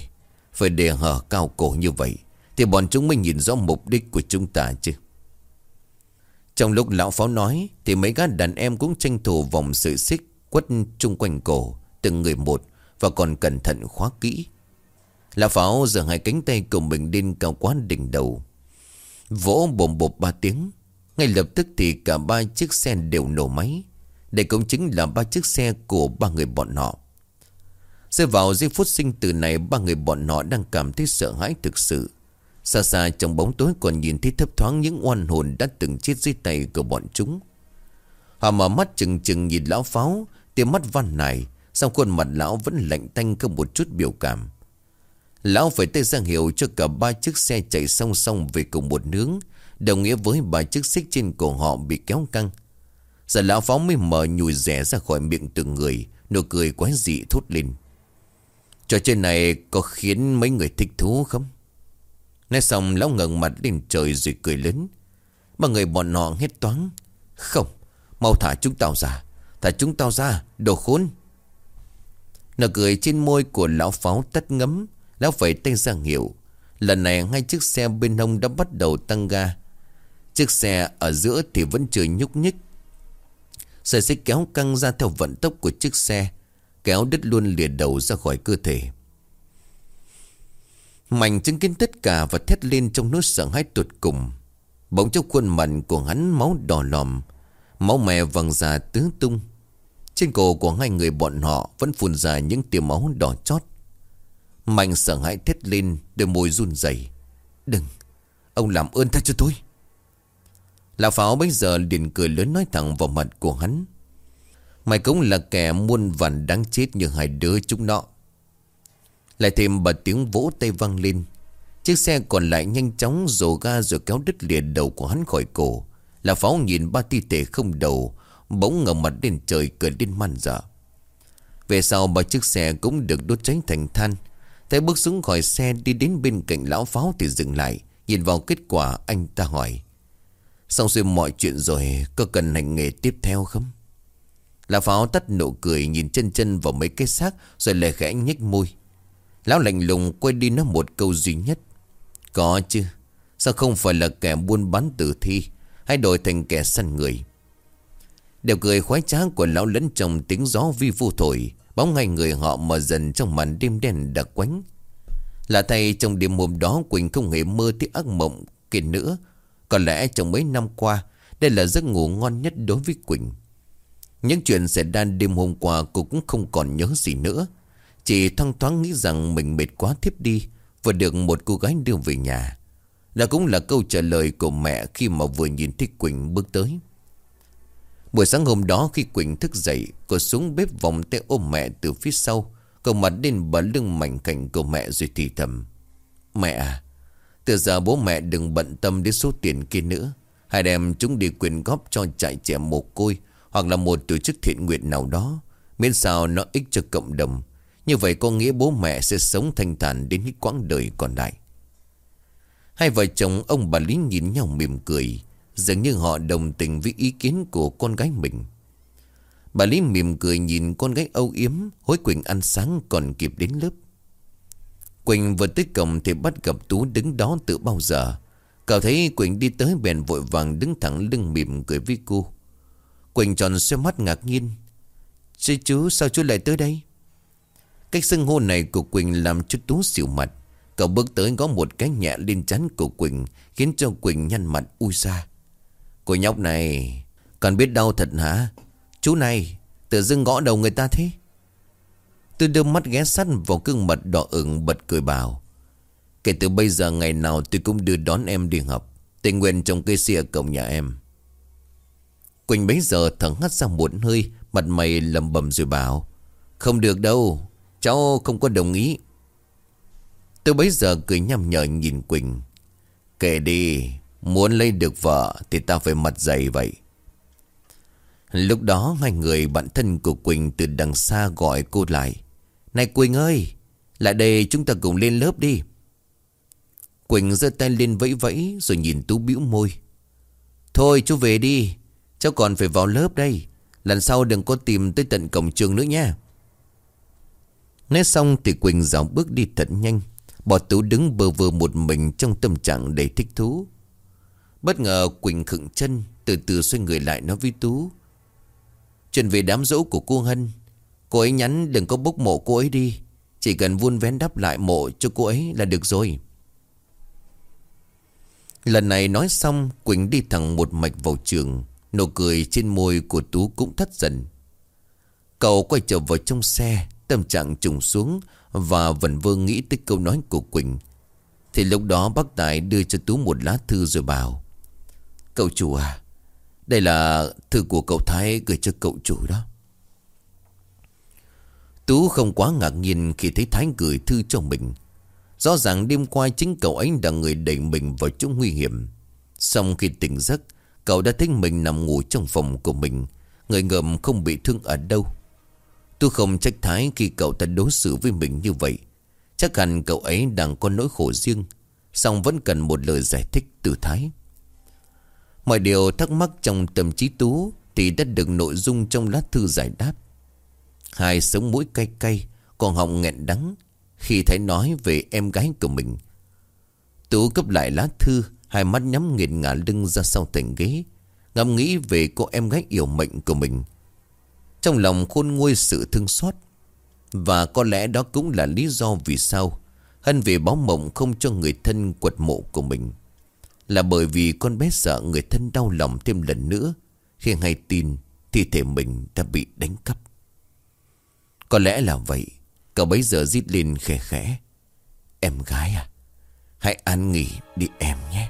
Phải để hở cao cổ như vậy, Thì bọn chúng mới nhìn rõ mục đích của chúng ta chứ. Trong lúc lão pháo nói, Thì mấy gã đàn em cũng tranh thủ vòng sự xích Quất chung quanh cổ, Từng người một, và còn cẩn thận khóa kỹ. Lão Pháo giờ hai cánh tay của mình lên cao quá đỉnh đầu. Vỗ bồm bộp ba tiếng, Ngay lập tức thì cả ba chiếc xe đều nổ máy. Đây cũng chính là ba chiếc xe của ba người bọn họ. Rơi vào giây phút sinh tử này, Ba người bọn họ đang cảm thấy sợ hãi thực sự. Xa xa, trong bóng tối còn nhìn thấy thấp thoáng những oan hồn đã từng chết dưới tay của bọn chúng. Họ mở mắt chừng chừng nhìn lão pháo Tiêm mắt văn này sau khuôn mặt lão vẫn lạnh tanh không một chút biểu cảm. Lão phải tay ra hiệu cho cả ba chiếc xe chạy song song về cùng một nướng Đồng nghĩa với ba chiếc xích trên cổ họ bị kéo căng. Giờ lão pháo mới mở nhùi rẻ ra khỏi miệng từng người, Nụ cười quái dị thốt lên. Trò chơi này có khiến mấy người thích thú không? Nói xong lão ngẩng mặt lên trời rồi cười lớn. Ba người bọn họ hết toán Không, mau thả chúng tao ra. Thả chúng tao ra, đồ khốn. Nở cười trên môi của lão pháo tắt ngấm. Lão phải tay ra hiệu. Lần này hai chiếc xe bên hông đã bắt đầu tăng ga. Chiếc xe ở giữa thì vẫn chưa nhúc nhích. Sợi xích kéo căng ra theo vận tốc của chiếc xe. Kéo đứt luôn lìa đầu ra khỏi cơ thể. Mạnh chứng kiến tất cả và thét lên trong nỗi sợ hãi tuyệt cùng. Bỗng trong khuôn mặt của hắn máu đỏ lòm, Máu mè vàng già tứ tung. Trên cổ của hai người bọn họ Vẫn phun ra những tia máu đỏ chót. Mạnh sợ hãi thét lên, Đôi môi run rẩy. Đừng, Ông làm ơn tha cho tôi. Lão Pháo bây giờ liền cười lớn nói thẳng vào mặt của hắn. Mày cũng là kẻ muôn vàn đáng chết như hai đứa chúng nó. Lại thêm bà tiếng vỗ tay vang lên. Chiếc xe còn lại nhanh chóng rồ ga rồi kéo đứt liền đầu của hắn khỏi cổ. Là pháo nhìn ba thi thể không đầu, Bỗng ngẩng mặt lên trời cười lên man dở Về sau ba chiếc xe cũng được đốt cháy thành than. Thấy bước xuống khỏi xe đi đến bên cạnh lão pháo thì dừng lại, Nhìn vào kết quả anh ta hỏi. Xong xuôi mọi chuyện rồi, Có cần hành nghề tiếp theo không? Lão pháo tắt nụ cười, Nhìn chân chân vào mấy cái xác, Rồi lè khẽ nhếch môi. Lão lạnh lùng quay đi nói một câu duy nhất. Có chứ, Sao không phải là kẻ buôn bán tử thi Hay đổi thành kẻ săn người. Đều cười khoái trá của lão lẫn trong tiếng gió vi vu thổi, Bóng ngay người họ mờ dần trong màn đêm đen đặc quánh. Là thay trong đêm hôm đó Quỳnh không hề mơ thấy ác mộng kia nữa. Có lẽ trong mấy năm qua, Đây là giấc ngủ ngon nhất đối với Quỳnh. Những chuyện xảy ra đêm hôm qua Cô cũng không còn nhớ gì nữa. Chỉ thoang thoáng nghĩ rằng mình mệt quá thiếp đi và được một cô gái đưa về nhà. Là cũng là câu trả lời của mẹ Khi mà vừa nhìn thấy Quỳnh bước tới. Buổi sáng hôm đó khi Quỳnh thức dậy, Cô xuống bếp vòng tay ôm mẹ từ phía sau Cô mặt lên bờ lưng mảnh cảnh của mẹ rồi thì thầm, Mẹ à Từ giờ bố mẹ đừng bận tâm đến số tiền kia nữa. Hãy đem chúng đi quyền góp cho trại trẻ mồ côi hoặc là một tổ chức thiện nguyện nào đó, Miễn sao nó ích cho cộng đồng. Như vậy có nghĩa bố mẹ sẽ sống thanh thản đến hết quãng đời còn lại. Hai vợ chồng ông bà Lý nhìn nhau mỉm cười, Dường như họ đồng tình với ý kiến của con gái mình. Bà Lý mỉm cười nhìn con gái âu yếm, Hối Quỳnh ăn sáng còn kịp đến lớp. Quỳnh vừa tới cổng thì bắt gặp Tú đứng đó từ bao giờ. Cậu thấy Quỳnh đi tới bèn vội vàng đứng thẳng lưng mỉm cười với cô. Quỳnh tròn xoay mắt ngạc nhiên. Chứ chú, sao chú lại tới đây? Cách xưng hô này của Quỳnh làm cho Tú xỉu mặt. Cậu bước tới có một cái nhẹ lên chắn của Quỳnh, Khiến cho Quỳnh nhăn mặt ui ra Cô nhóc này, Còn biết đau thật hả? Chú này, Tự dưng gõ đầu người ta thế. Tôi đưa mắt ghé sắt vào gương mặt đỏ ửng bật cười bảo. Kể từ bây giờ ngày nào tôi cũng đưa đón em đi học. Tình nguyện trong cây xìa cổng nhà em. Quỳnh bấy giờ thở hắt ra một hơi, Mặt mày lầm bầm rồi bảo, Không được đâu, Cháu không có đồng ý. Tôi bấy giờ cười nhằm nhở nhìn Quỳnh Kể đi, Muốn lấy được vợ Thì ta phải mặt dày vậy. Lúc đó hai người bạn thân của Quỳnh Từ đằng xa gọi cô lại, Này Quỳnh ơi, Lại đây chúng ta cùng lên lớp đi. Quỳnh giơ tay lên vẫy vẫy Rồi nhìn Tú bĩu môi, Thôi chú về đi Cháu còn phải vào lớp đây. Lần sau đừng có tìm tới tận cổng trường nữa nha Nói xong thì Quỳnh dạo bước đi thật nhanh. Bỏ Tú đứng bơ vơ một mình Trong tâm trạng đầy thích thú. Bất ngờ Quỳnh khựng chân, Từ từ xoay người lại nói với Tú. Chuyện về đám dỗ của cô Hân. Cô ấy nhắn đừng có bốc mộ cô ấy đi. Chỉ cần vun vén đắp lại mộ cho cô ấy là được rồi. Lần này nói xong, Quỳnh đi thẳng một mạch vào trường. Nụ cười trên môi của Tú cũng thất dần. Cậu quay trở vào trong xe, Tâm trạng trùng xuống Và vẫn vơ nghĩ tới câu nói của Quỳnh. Thì lúc đó bác Tài đưa cho Tú một lá thư rồi bảo, Cậu chủ à Đây là thư của cậu Thái gửi cho cậu chủ đó. Tú không quá ngạc nhiên khi thấy Thái gửi thư cho mình. Rõ ràng đêm qua chính cậu ấy là người đẩy mình vào chỗ nguy hiểm. Xong khi tỉnh giấc Cậu đã thấy mình nằm ngủ trong phòng của mình. Người ngợm không bị thương ở đâu. Tôi không trách Thái khi cậu ta đối xử với mình như vậy. Chắc hẳn cậu ấy đang có nỗi khổ riêng. Song vẫn cần một lời giải thích từ Thái. Mọi điều thắc mắc trong tâm trí Tú Thì đã được nội dung trong lá thư giải đáp. Hai sống mũi cay cay, Còn họng nghẹn đắng Khi thấy nói về em gái của mình. Tú cấp lại lá thư Hai mắt nhắm nghiền ngả lưng ra sau thành ghế, Ngẫm nghĩ về cô em gái yêu mệnh của mình. Trong lòng khôn nguôi sự thương xót, Và có lẽ đó cũng là lý do vì sao Hân về báo mộng không cho người thân quật mộ của mình. Là bởi vì con bé sợ người thân đau lòng thêm lần nữa, Khi hay tin Thi thể mình đã bị đánh cắp. Có lẽ là vậy, Cậu bấy giờ rít lên khẽ khẽ. Em gái à Hãy an nghỉ đi em nhé.